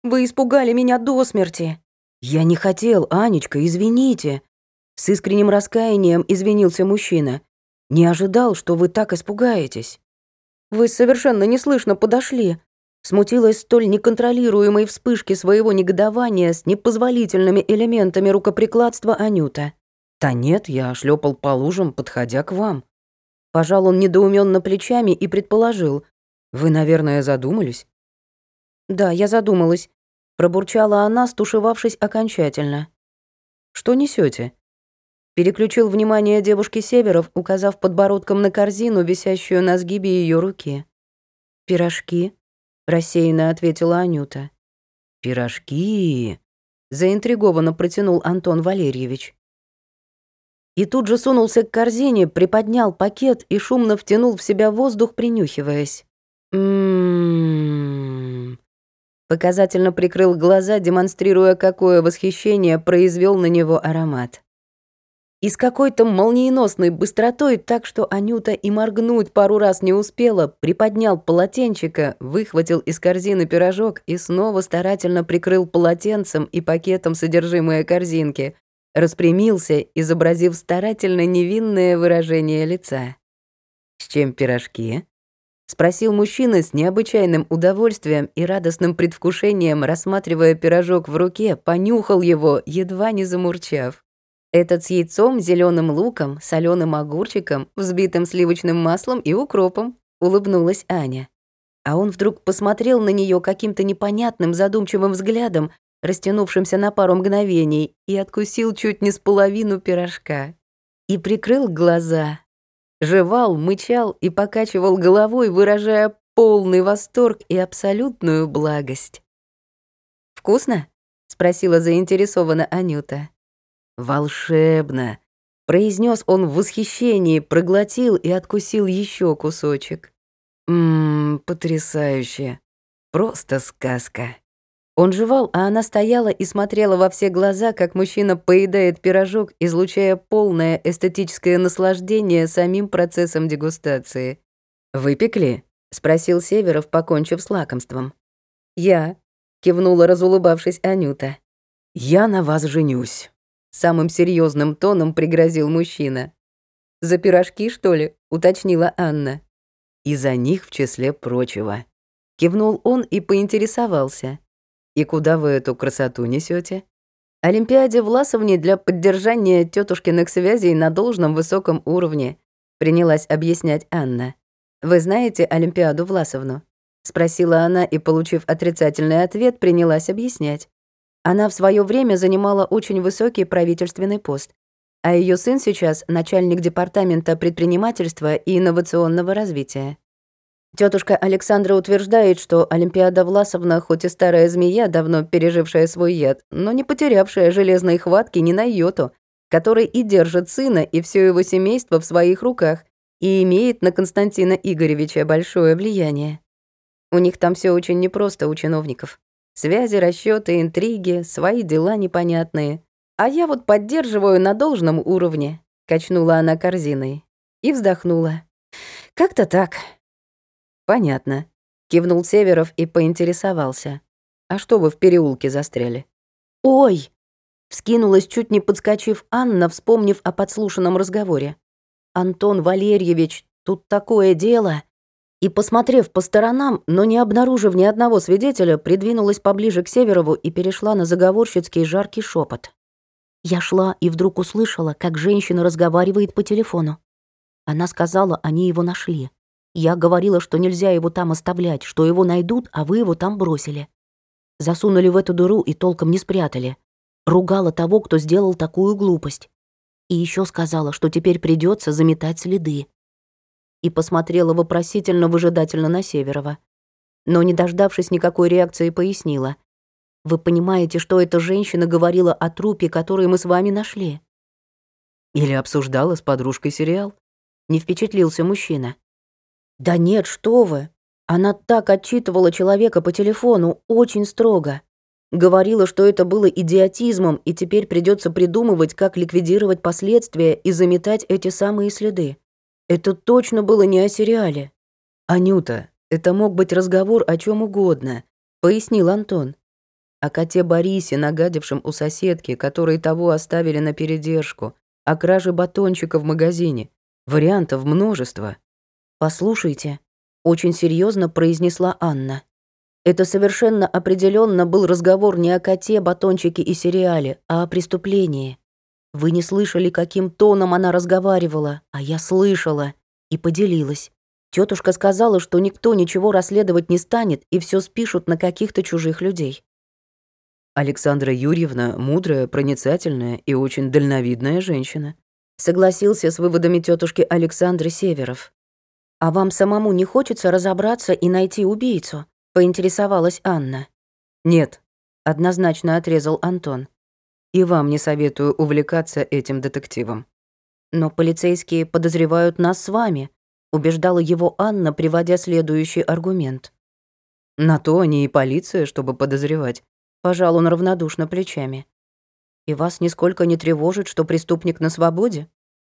«Вы испугали меня до смерти!» «Я не хотел, Анечка, извините!» С искренним раскаянием извинился мужчина. «Не ожидал, что вы так испугаетесь». «Вы совершенно неслышно подошли», смутилась столь неконтролируемой вспышки своего негодования с непозволительными элементами рукоприкладства Анюта. «Да нет, я шлепал по лужам, подходя к вам». Пожал он недоуменно плечами и предположил. «Вы, наверное, задумались?» «Да, я задумалась», — пробурчала она, стушевавшись окончательно. «Что несете? Переключил внимание девушки Северов, указав подбородком на корзину, висящую на сгибе ее руки. «Пирожки», — рассеянно ответила Анюта. «Пирожки», — заинтригованно протянул Антон Валерьевич и тут же сунулся к корзине, приподнял пакет и шумно втянул в себя воздух, принюхиваясь. «М-м-м...» Показательно прикрыл глаза, демонстрируя, какое восхищение произвел на него аромат. И с какой-то молниеносной быстротой, так что Анюта и моргнуть пару раз не успела, приподнял полотенчика, выхватил из корзины пирожок и снова старательно прикрыл полотенцем и пакетом содержимое корзинки, распрямился, изобразив старательно невинное выражение лица. «С чем пирожки?» — спросил мужчина с необычайным удовольствием и радостным предвкушением, рассматривая пирожок в руке, понюхал его, едва не замурчав. «Этот с яйцом, зеленым луком, соленым огурчиком, взбитым сливочным маслом и укропом», — улыбнулась Аня. А он вдруг посмотрел на нее каким-то непонятным задумчивым взглядом, растянувшимся на пару мгновений, и откусил чуть не с половину пирожка. И прикрыл глаза. Жевал, мычал и покачивал головой, выражая полный восторг и абсолютную благость. «Вкусно?» — спросила заинтересованно Анюта. «Волшебно!» — произнес он в восхищении, проглотил и откусил еще кусочек. Ммм, потрясающе. Просто сказка. Он жевал, а она стояла и смотрела во все глаза, как мужчина поедает пирожок, излучая полное эстетическое наслаждение самим процессом дегустации. «Выпекли?» — спросил Северов, покончив с лакомством. «Я», — кивнула, разулыбавшись Анюта. «Я на вас женюсь», — самым серьезным тоном пригрозил мужчина. «За пирожки, что ли?» — уточнила Анна. «И за них в числе прочего». Кивнул он и поинтересовался. «И куда вы эту красоту несете? Олимпиаде Власовне для поддержания тетушкиных связей на должном высоком уровне», принялась объяснять Анна. «Вы знаете Олимпиаду Власовну?» Спросила она и, получив отрицательный ответ, принялась объяснять. Она в свое время занимала очень высокий правительственный пост, а ее сын сейчас начальник департамента предпринимательства и инновационного развития. Тетушка Александра утверждает, что Олимпиада Власовна хоть и старая змея, давно пережившая свой яд, но не потерявшая железной хватки ни на йоту, который и держит сына и все его семейство в своих руках и имеет на Константина Игоревича большое влияние. У них там все очень непросто у чиновников. Связи, расчеты, интриги, свои дела непонятные. А я вот поддерживаю на должном уровне, качнула она корзиной и вздохнула. Как-то так. «Понятно», — кивнул Северов и поинтересовался. «А что вы в переулке застряли?» «Ой!» — вскинулась, чуть не подскочив Анна, вспомнив о подслушанном разговоре. «Антон Валерьевич, тут такое дело!» И, посмотрев по сторонам, но не обнаружив ни одного свидетеля, придвинулась поближе к Северову и перешла на заговорщицкий жаркий шепот. Я шла и вдруг услышала, как женщина разговаривает по телефону. Она сказала, они его нашли. Я говорила, что нельзя его там оставлять, что его найдут, а вы его там бросили. Засунули в эту дыру и толком не спрятали. Ругала того, кто сделал такую глупость. И еще сказала, что теперь придется заметать следы. И посмотрела вопросительно-выжидательно на Северова. Но, не дождавшись никакой реакции, пояснила. «Вы понимаете, что эта женщина говорила о трупе, который мы с вами нашли?» Или обсуждала с подружкой сериал? Не впечатлился мужчина. «Да нет, что вы!» Она так отчитывала человека по телефону, очень строго. Говорила, что это было идиотизмом, и теперь придется придумывать, как ликвидировать последствия и заметать эти самые следы. Это точно было не о сериале. «Анюта, это мог быть разговор о чем угодно», — пояснил Антон. О коте Борисе, нагадившем у соседки, которые того оставили на передержку, о краже батончика в магазине. Вариантов множество. «Послушайте», — очень серьезно произнесла Анна. «Это совершенно определенно был разговор не о коте, батончике и сериале, а о преступлении. Вы не слышали, каким тоном она разговаривала, а я слышала и поделилась. Тетушка сказала, что никто ничего расследовать не станет и все спишут на каких-то чужих людей. Александра Юрьевна мудрая, проницательная и очень дальновидная женщина. Согласился с выводами тетушки Александры Северов. «А вам самому не хочется разобраться и найти убийцу?» — поинтересовалась Анна. «Нет», — однозначно отрезал Антон. «И вам не советую увлекаться этим детективом». «Но полицейские подозревают нас с вами», — убеждала его Анна, приводя следующий аргумент. «На то они и полиция, чтобы подозревать», — пожал он равнодушно плечами. «И вас нисколько не тревожит, что преступник на свободе?»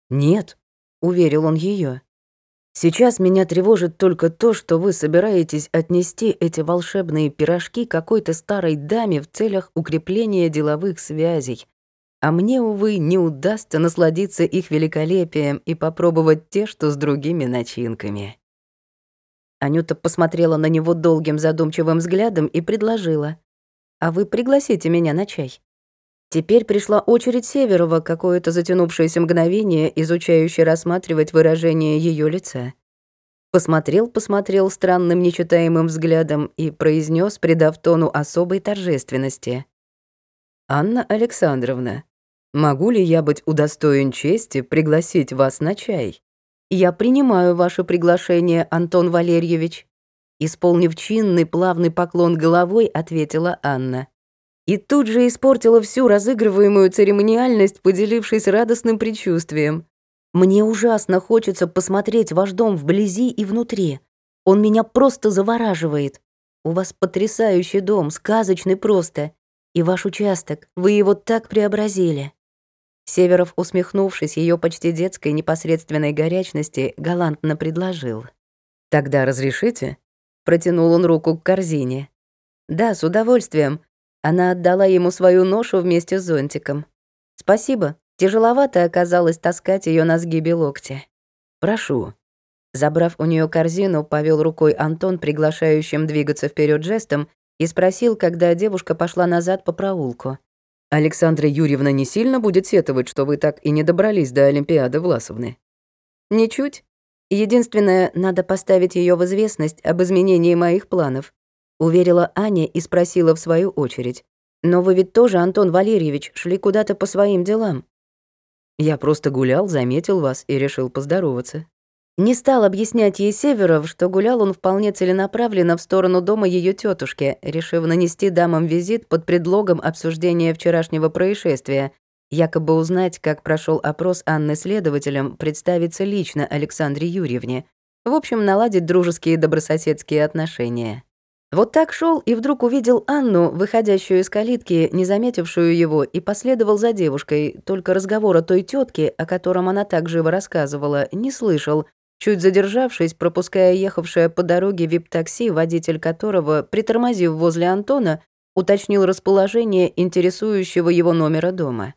«Нет», — уверил он ее. Сейчас меня тревожит только то, что вы собираетесь отнести эти волшебные пирожки какой-то старой даме в целях укрепления деловых связей. А мне, увы, не удастся насладиться их великолепием и попробовать те, что с другими начинками. Анюта посмотрела на него долгим задумчивым взглядом и предложила. «А вы пригласите меня на чай?» Теперь пришла очередь Северова, какое-то затянувшееся мгновение, изучающее рассматривать выражение ее лица. Посмотрел-посмотрел странным нечитаемым взглядом и произнес, придав тону особой торжественности. «Анна Александровна, могу ли я быть удостоен чести пригласить вас на чай?» «Я принимаю ваше приглашение, Антон Валерьевич», Исполнив чинный плавный поклон головой, ответила Анна. И тут же испортила всю разыгрываемую церемониальность, поделившись радостным предчувствием. «Мне ужасно хочется посмотреть ваш дом вблизи и внутри. Он меня просто завораживает. У вас потрясающий дом, сказочный просто. И ваш участок, вы его так преобразили». Северов, усмехнувшись ее почти детской непосредственной горячности, галантно предложил. «Тогда разрешите?» Протянул он руку к корзине. «Да, с удовольствием». Она отдала ему свою ношу вместе с зонтиком. «Спасибо. Тяжеловато оказалось таскать ее на сгибе локтя. Прошу». Забрав у нее корзину, повел рукой Антон, приглашающим двигаться вперед жестом, и спросил, когда девушка пошла назад по проулку. «Александра Юрьевна не сильно будет сетовать, что вы так и не добрались до Олимпиады Власовны?» «Ничуть. Единственное, надо поставить ее в известность об изменении моих планов», уверила Аня и спросила в свою очередь. «Но вы ведь тоже, Антон Валерьевич, шли куда-то по своим делам». «Я просто гулял, заметил вас и решил поздороваться». Не стал объяснять ей Северов, что гулял он вполне целенаправленно в сторону дома ее тетушки, решив нанести дамам визит под предлогом обсуждения вчерашнего происшествия, якобы узнать, как прошел опрос Анны следователем, представиться лично Александре Юрьевне. В общем, наладить дружеские добрососедские отношения. Вот так шел и вдруг увидел Анну, выходящую из калитки, не заметившую его, и последовал за девушкой, только разговора той тетки, о котором она так живо рассказывала, не слышал, чуть задержавшись, пропуская ехавшее по дороге вип-такси, водитель которого, притормозив возле Антона, уточнил расположение интересующего его номера дома.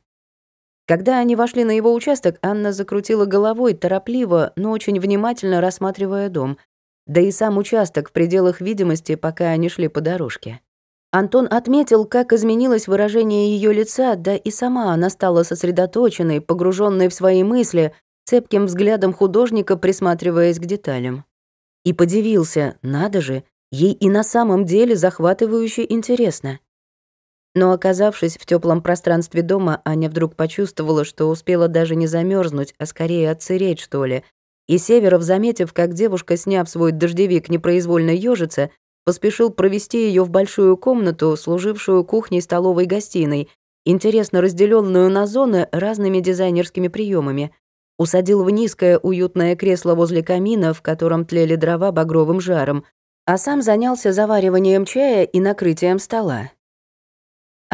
Когда они вошли на его участок, Анна закрутила головой торопливо, но очень внимательно рассматривая дом, да и сам участок в пределах видимости, пока они шли по дорожке. Антон отметил, как изменилось выражение ее лица, да и сама она стала сосредоточенной, погруженной в свои мысли, цепким взглядом художника присматриваясь к деталям. И подивился, надо же, ей и на самом деле захватывающе интересно. Но оказавшись в теплом пространстве дома, Аня вдруг почувствовала, что успела даже не замерзнуть, а скорее отсыреть, что ли. И Северов, заметив, как девушка, сняв свой дождевик, непроизвольно ёжится, поспешил провести ее в большую комнату, служившую кухней-столовой гостиной, интересно разделенную на зоны разными дизайнерскими приемами, усадил в низкое уютное кресло возле камина, в котором тлели дрова багровым жаром, а сам занялся завариванием чая и накрытием стола.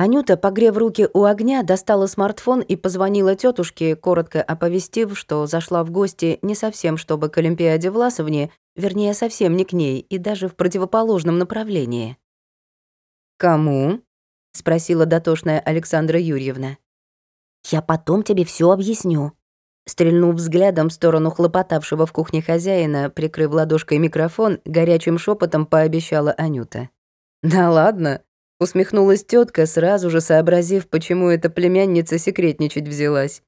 Анюта, погрев руки у огня, достала смартфон и позвонила тетушке, коротко оповестив, что зашла в гости не совсем чтобы к Олимпиаде Власовне, вернее, совсем не к ней, и даже в противоположном направлении. «Кому?» — спросила дотошная Александра Юрьевна. «Я потом тебе все объясню», Стрельнув взглядом в сторону хлопотавшего в кухне хозяина, прикрыв ладошкой микрофон, горячим шепотом пообещала Анюта. «Да ладно», — усмехнулась тетка, сразу же сообразив, почему эта племянница секретничать взялась.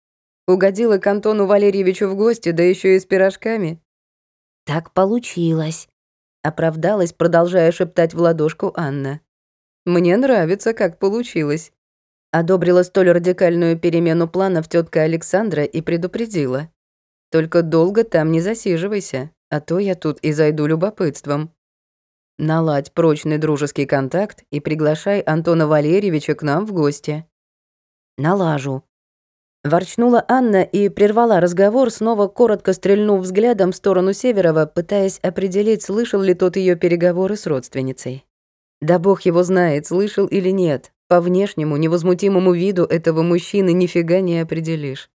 Угодила к Антону Валерьевичу в гости, да еще и с пирожками. «Так получилось», — оправдалась, продолжая шептать в ладошку Анна. «Мне нравится, как получилось», Одобрила столь радикальную перемену планов тетка Александра и предупредила. «Только долго там не засиживайся, а то я тут и зайду любопытством. Наладь прочный дружеский контакт и приглашай Антона Валерьевича к нам в гости». «Налажу», Ворчнула Анна и прервала разговор, снова коротко стрельнув взглядом в сторону Северова, пытаясь определить, слышал ли тот ее переговоры с родственницей. Да бог его знает, слышал или нет, по внешнему, невозмутимому виду этого мужчины нифига не определишь.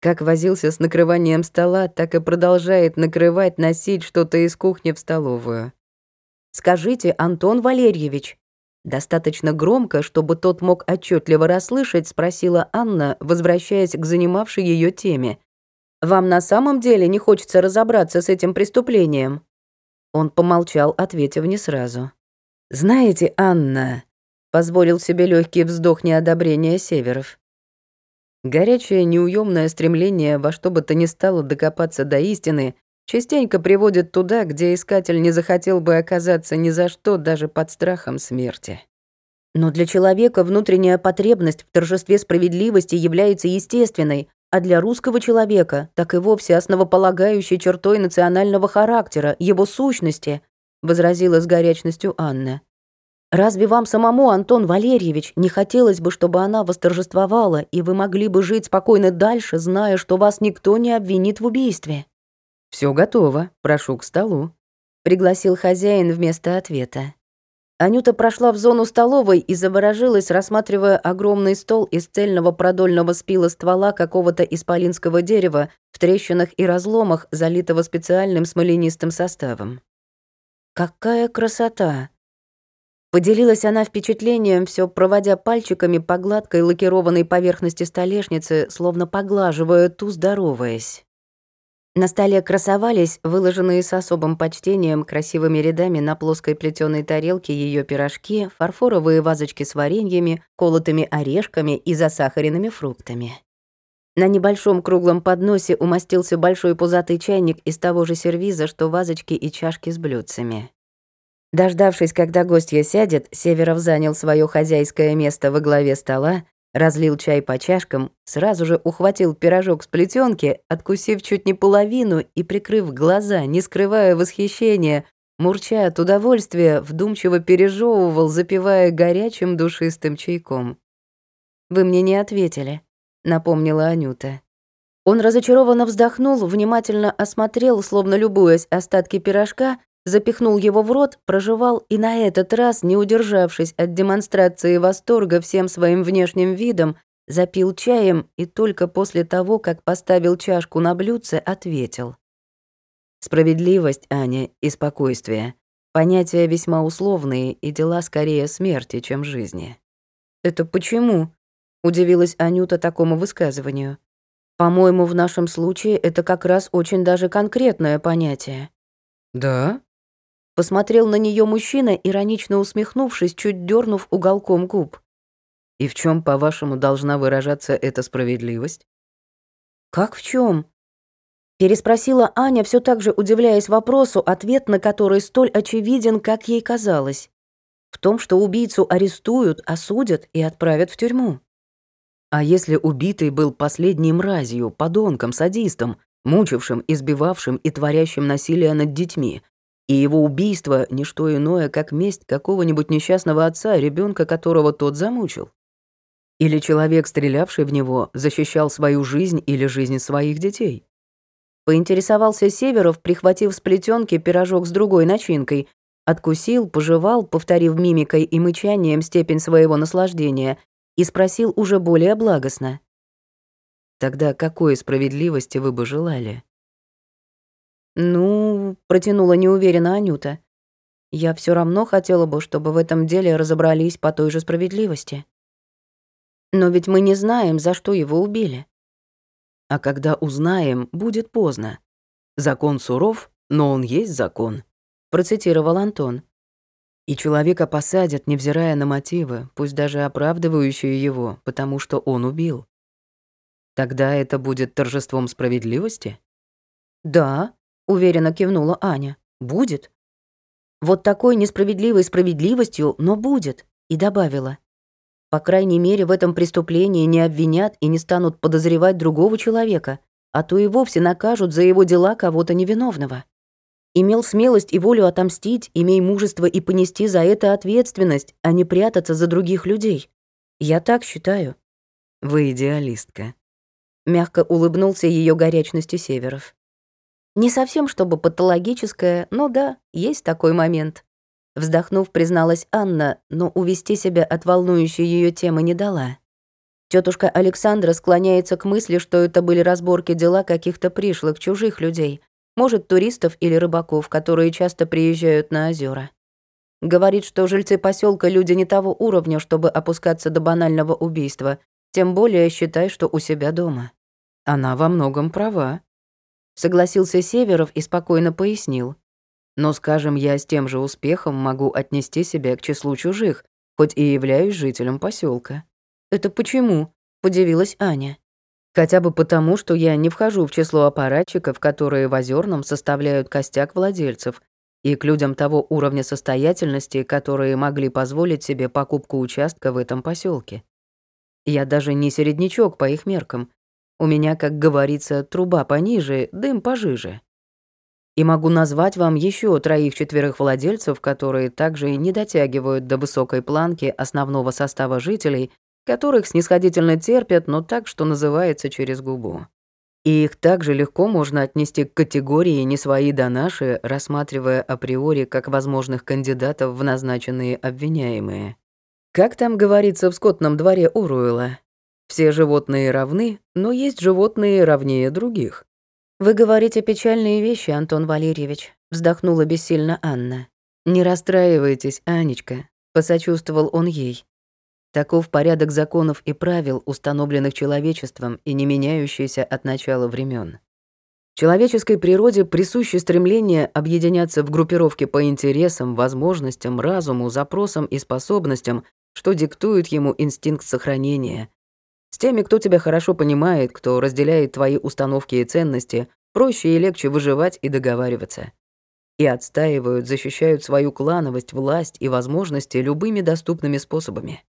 Как возился с накрыванием стола, так и продолжает накрывать, носить что-то из кухни в столовую. «Скажите, Антон Валерьевич», Достаточно громко, чтобы тот мог отчетливо расслышать, спросила Анна, возвращаясь к занимавшей ее теме. «Вам на самом деле не хочется разобраться с этим преступлением?» Он помолчал, ответив не сразу. «Знаете, Анна, позволил себе легкий вздох неодобрения Северов. Горячее неуемное стремление во что бы то ни стало докопаться до истины частенько приводит туда, где искатель не захотел бы оказаться ни за что даже под страхом смерти. Но для человека внутренняя потребность в торжестве справедливости является естественной, а для русского человека так и вовсе основополагающей чертой национального характера, его сущности, возразила с горячностью Анна. Разве вам самому, Антон Валерьевич, не хотелось бы, чтобы она восторжествовала, и вы могли бы жить спокойно дальше, зная, что вас никто не обвинит в убийстве?» Все готово, прошу к столу», — пригласил хозяин вместо ответа. Анюта прошла в зону столовой и заворожилась, рассматривая огромный стол из цельного продольного спила ствола какого-то исполинского дерева в трещинах и разломах, залитого специальным смоленистым составом. «Какая красота!» Поделилась она впечатлением, все проводя пальчиками по гладкой лакированной поверхности столешницы, словно поглаживая ту, здороваясь. На столе красовались, выложенные с особым почтением, красивыми рядами на плоской плетеной тарелке ее пирожки, фарфоровые вазочки с вареньями, колотыми орешками и засахаренными фруктами. На небольшом круглом подносе умостился большой пузатый чайник из того же сервиза, что вазочки и чашки с блюдцами. Дождавшись, когда гостья сядет, Северов занял свое хозяйское место во главе стола, разлил чай по чашкам, сразу же ухватил пирожок с плетенки, откусив чуть не половину и прикрыв глаза, не скрывая восхищения, мурча от удовольствия, вдумчиво пережевывал, запивая горячим душистым чайком. «Вы мне не ответили», — напомнила Анюта. Он разочарованно вздохнул, внимательно осмотрел, словно любуясь остатки пирожка, запихнул его в рот, прожевал и на этот раз, не удержавшись от демонстрации восторга всем своим внешним видом, запил чаем и только после того, как поставил чашку на блюдце, ответил. Справедливость, Аня, и спокойствие. Понятия весьма условные и дела скорее смерти, чем жизни. «Это почему?» — удивилась Анюта такому высказыванию. «По-моему, в нашем случае это как раз очень даже конкретное понятие». «Да?» Посмотрел на нее мужчина, иронично усмехнувшись, чуть дернув уголком губ. «И в чем, по-вашему, должна выражаться эта справедливость?» «Как в чем? Переспросила Аня, все так же удивляясь вопросу, ответ на который столь очевиден, как ей казалось. В том, что убийцу арестуют, осудят и отправят в тюрьму. А если убитый был последней мразью, подонком, садистом, мучившим, избивавшим и творящим насилие над детьми, и его убийство — не что иное, как месть какого-нибудь несчастного отца, ребенка которого тот замучил. Или человек, стрелявший в него, защищал свою жизнь или жизнь своих детей. Поинтересовался Северов, прихватив с плетенки пирожок с другой начинкой, откусил, пожевал, повторив мимикой и мычанием степень своего наслаждения, и спросил уже более благостно. «Тогда какой справедливости вы бы желали?» «Ну...» — протянула неуверенно Анюта. «Я все равно хотела бы, чтобы в этом деле разобрались по той же справедливости. Но ведь мы не знаем, за что его убили». «А когда узнаем, будет поздно. Закон суров, но он есть закон», — процитировал Антон. «И человека посадят, невзирая на мотивы, пусть даже оправдывающие его, потому что он убил. Тогда это будет торжеством справедливости?» «Да», уверенно кивнула Аня. Будет. Вот такой несправедливой справедливостью, но будет, и добавила. По крайней мере, в этом преступлении не обвинят и не станут подозревать другого человека, а то и вовсе накажут за его дела кого-то невиновного. Имел смелость и волю отомстить, имей мужество и понести за это ответственность, а не прятаться за других людей. Я так считаю. Вы идеалистка. Мягко улыбнулся ее горячностью Северов. Не совсем чтобы патологическое, но да, есть такой момент. Вздохнув, призналась Анна, но увести себя от волнующей ее темы не дала. Тетушка Александра склоняется к мысли, что это были разборки дела каких-то пришлых чужих людей, может, туристов или рыбаков, которые часто приезжают на озера. Говорит, что жильцы поселка люди не того уровня, чтобы опускаться до банального убийства, тем более считай, что у себя дома. Она во многом права, Согласился Северов и спокойно пояснил. Но, скажем, я с тем же успехом могу отнести себя к числу чужих, хоть и являюсь жителем поселка. Это почему? Подивилась Аня. Хотя бы потому, что я не вхожу в число аппаратчиков, которые в Озерном составляют костяк владельцев, и к людям того уровня состоятельности, которые могли позволить себе покупку участка в этом поселке. Я даже не середнячок по их меркам, у меня, как говорится, труба пониже, дым пожиже. И могу назвать вам еще троих-четверых владельцев, которые также не дотягивают до высокой планки основного состава жителей, которых снисходительно терпят, но так, что называется, через губу. И их также легко можно отнести к категории «не свои да наши», рассматривая априори как возможных кандидатов в назначенные обвиняемые. Как там говорится в скотном дворе Уруэлла? Все животные равны, но есть животные равнее других. «Вы говорите печальные вещи, Антон Валерьевич», — вздохнула бессильно Анна. «Не расстраивайтесь, Анечка», — посочувствовал он ей. Таков порядок законов и правил, установленных человечеством и не меняющийся от начала времен. Человеческой природе присуще стремление объединяться в группировке по интересам, возможностям, разуму, запросам и способностям, что диктует ему инстинкт сохранения. С теми, кто тебя хорошо понимает, кто разделяет твои установки и ценности, проще и легче выживать и договариваться. И отстаивают, защищают свою клановость, власть и возможности любыми доступными способами.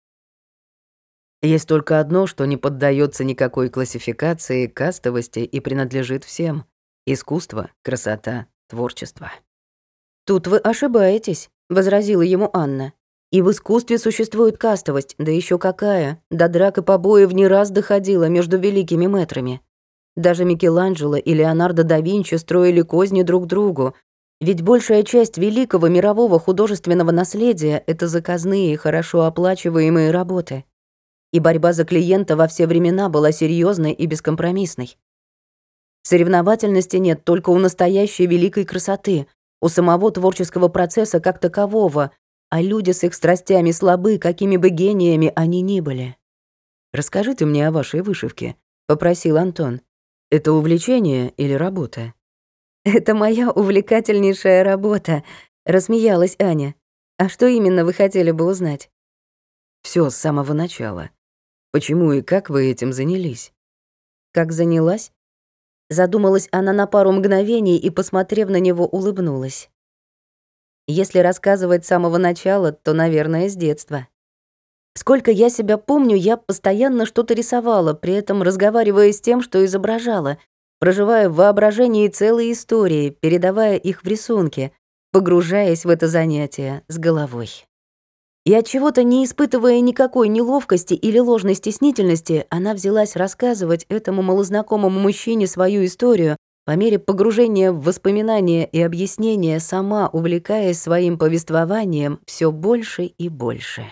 Есть только одно, что не поддается никакой классификации, кастовости и принадлежит всем — искусство, красота, творчество. «Тут вы ошибаетесь», — возразила ему Анна. «И в искусстве существует кастовость, да еще какая. До драк и побоев не раз доходила между великими мэтрами. Даже Микеланджело и Леонардо да Винчи строили козни друг другу, ведь большая часть великого мирового художественного наследия — это заказные, хорошо оплачиваемые работы и борьба за клиента во все времена была серьезной и бескомпромиссной. Соревновательности нет только у настоящей великой красоты, у самого творческого процесса как такового, а люди с их страстями слабы, какими бы гениями они ни были. «Расскажите мне о вашей вышивке», — попросил Антон. «Это увлечение или работа?» «Это моя увлекательнейшая работа», — рассмеялась Аня. «А что именно вы хотели бы узнать?» Все с самого начала. Почему и как вы этим занялись? Как занялась? Задумалась она на пару мгновений и, посмотрев на него, улыбнулась. Если рассказывать с самого начала, то, наверное, с детства. Сколько я себя помню, я постоянно что-то рисовала, при этом разговаривая с тем, что изображала, проживая в воображении целые истории, передавая их в рисунке, погружаясь в это занятие с головой. И от чего-то не испытывая никакой неловкости или ложной стеснительности, она взялась рассказывать этому малознакомому мужчине свою историю, по мере погружения в воспоминания и объяснения, сама увлекаясь своим повествованием все больше и больше.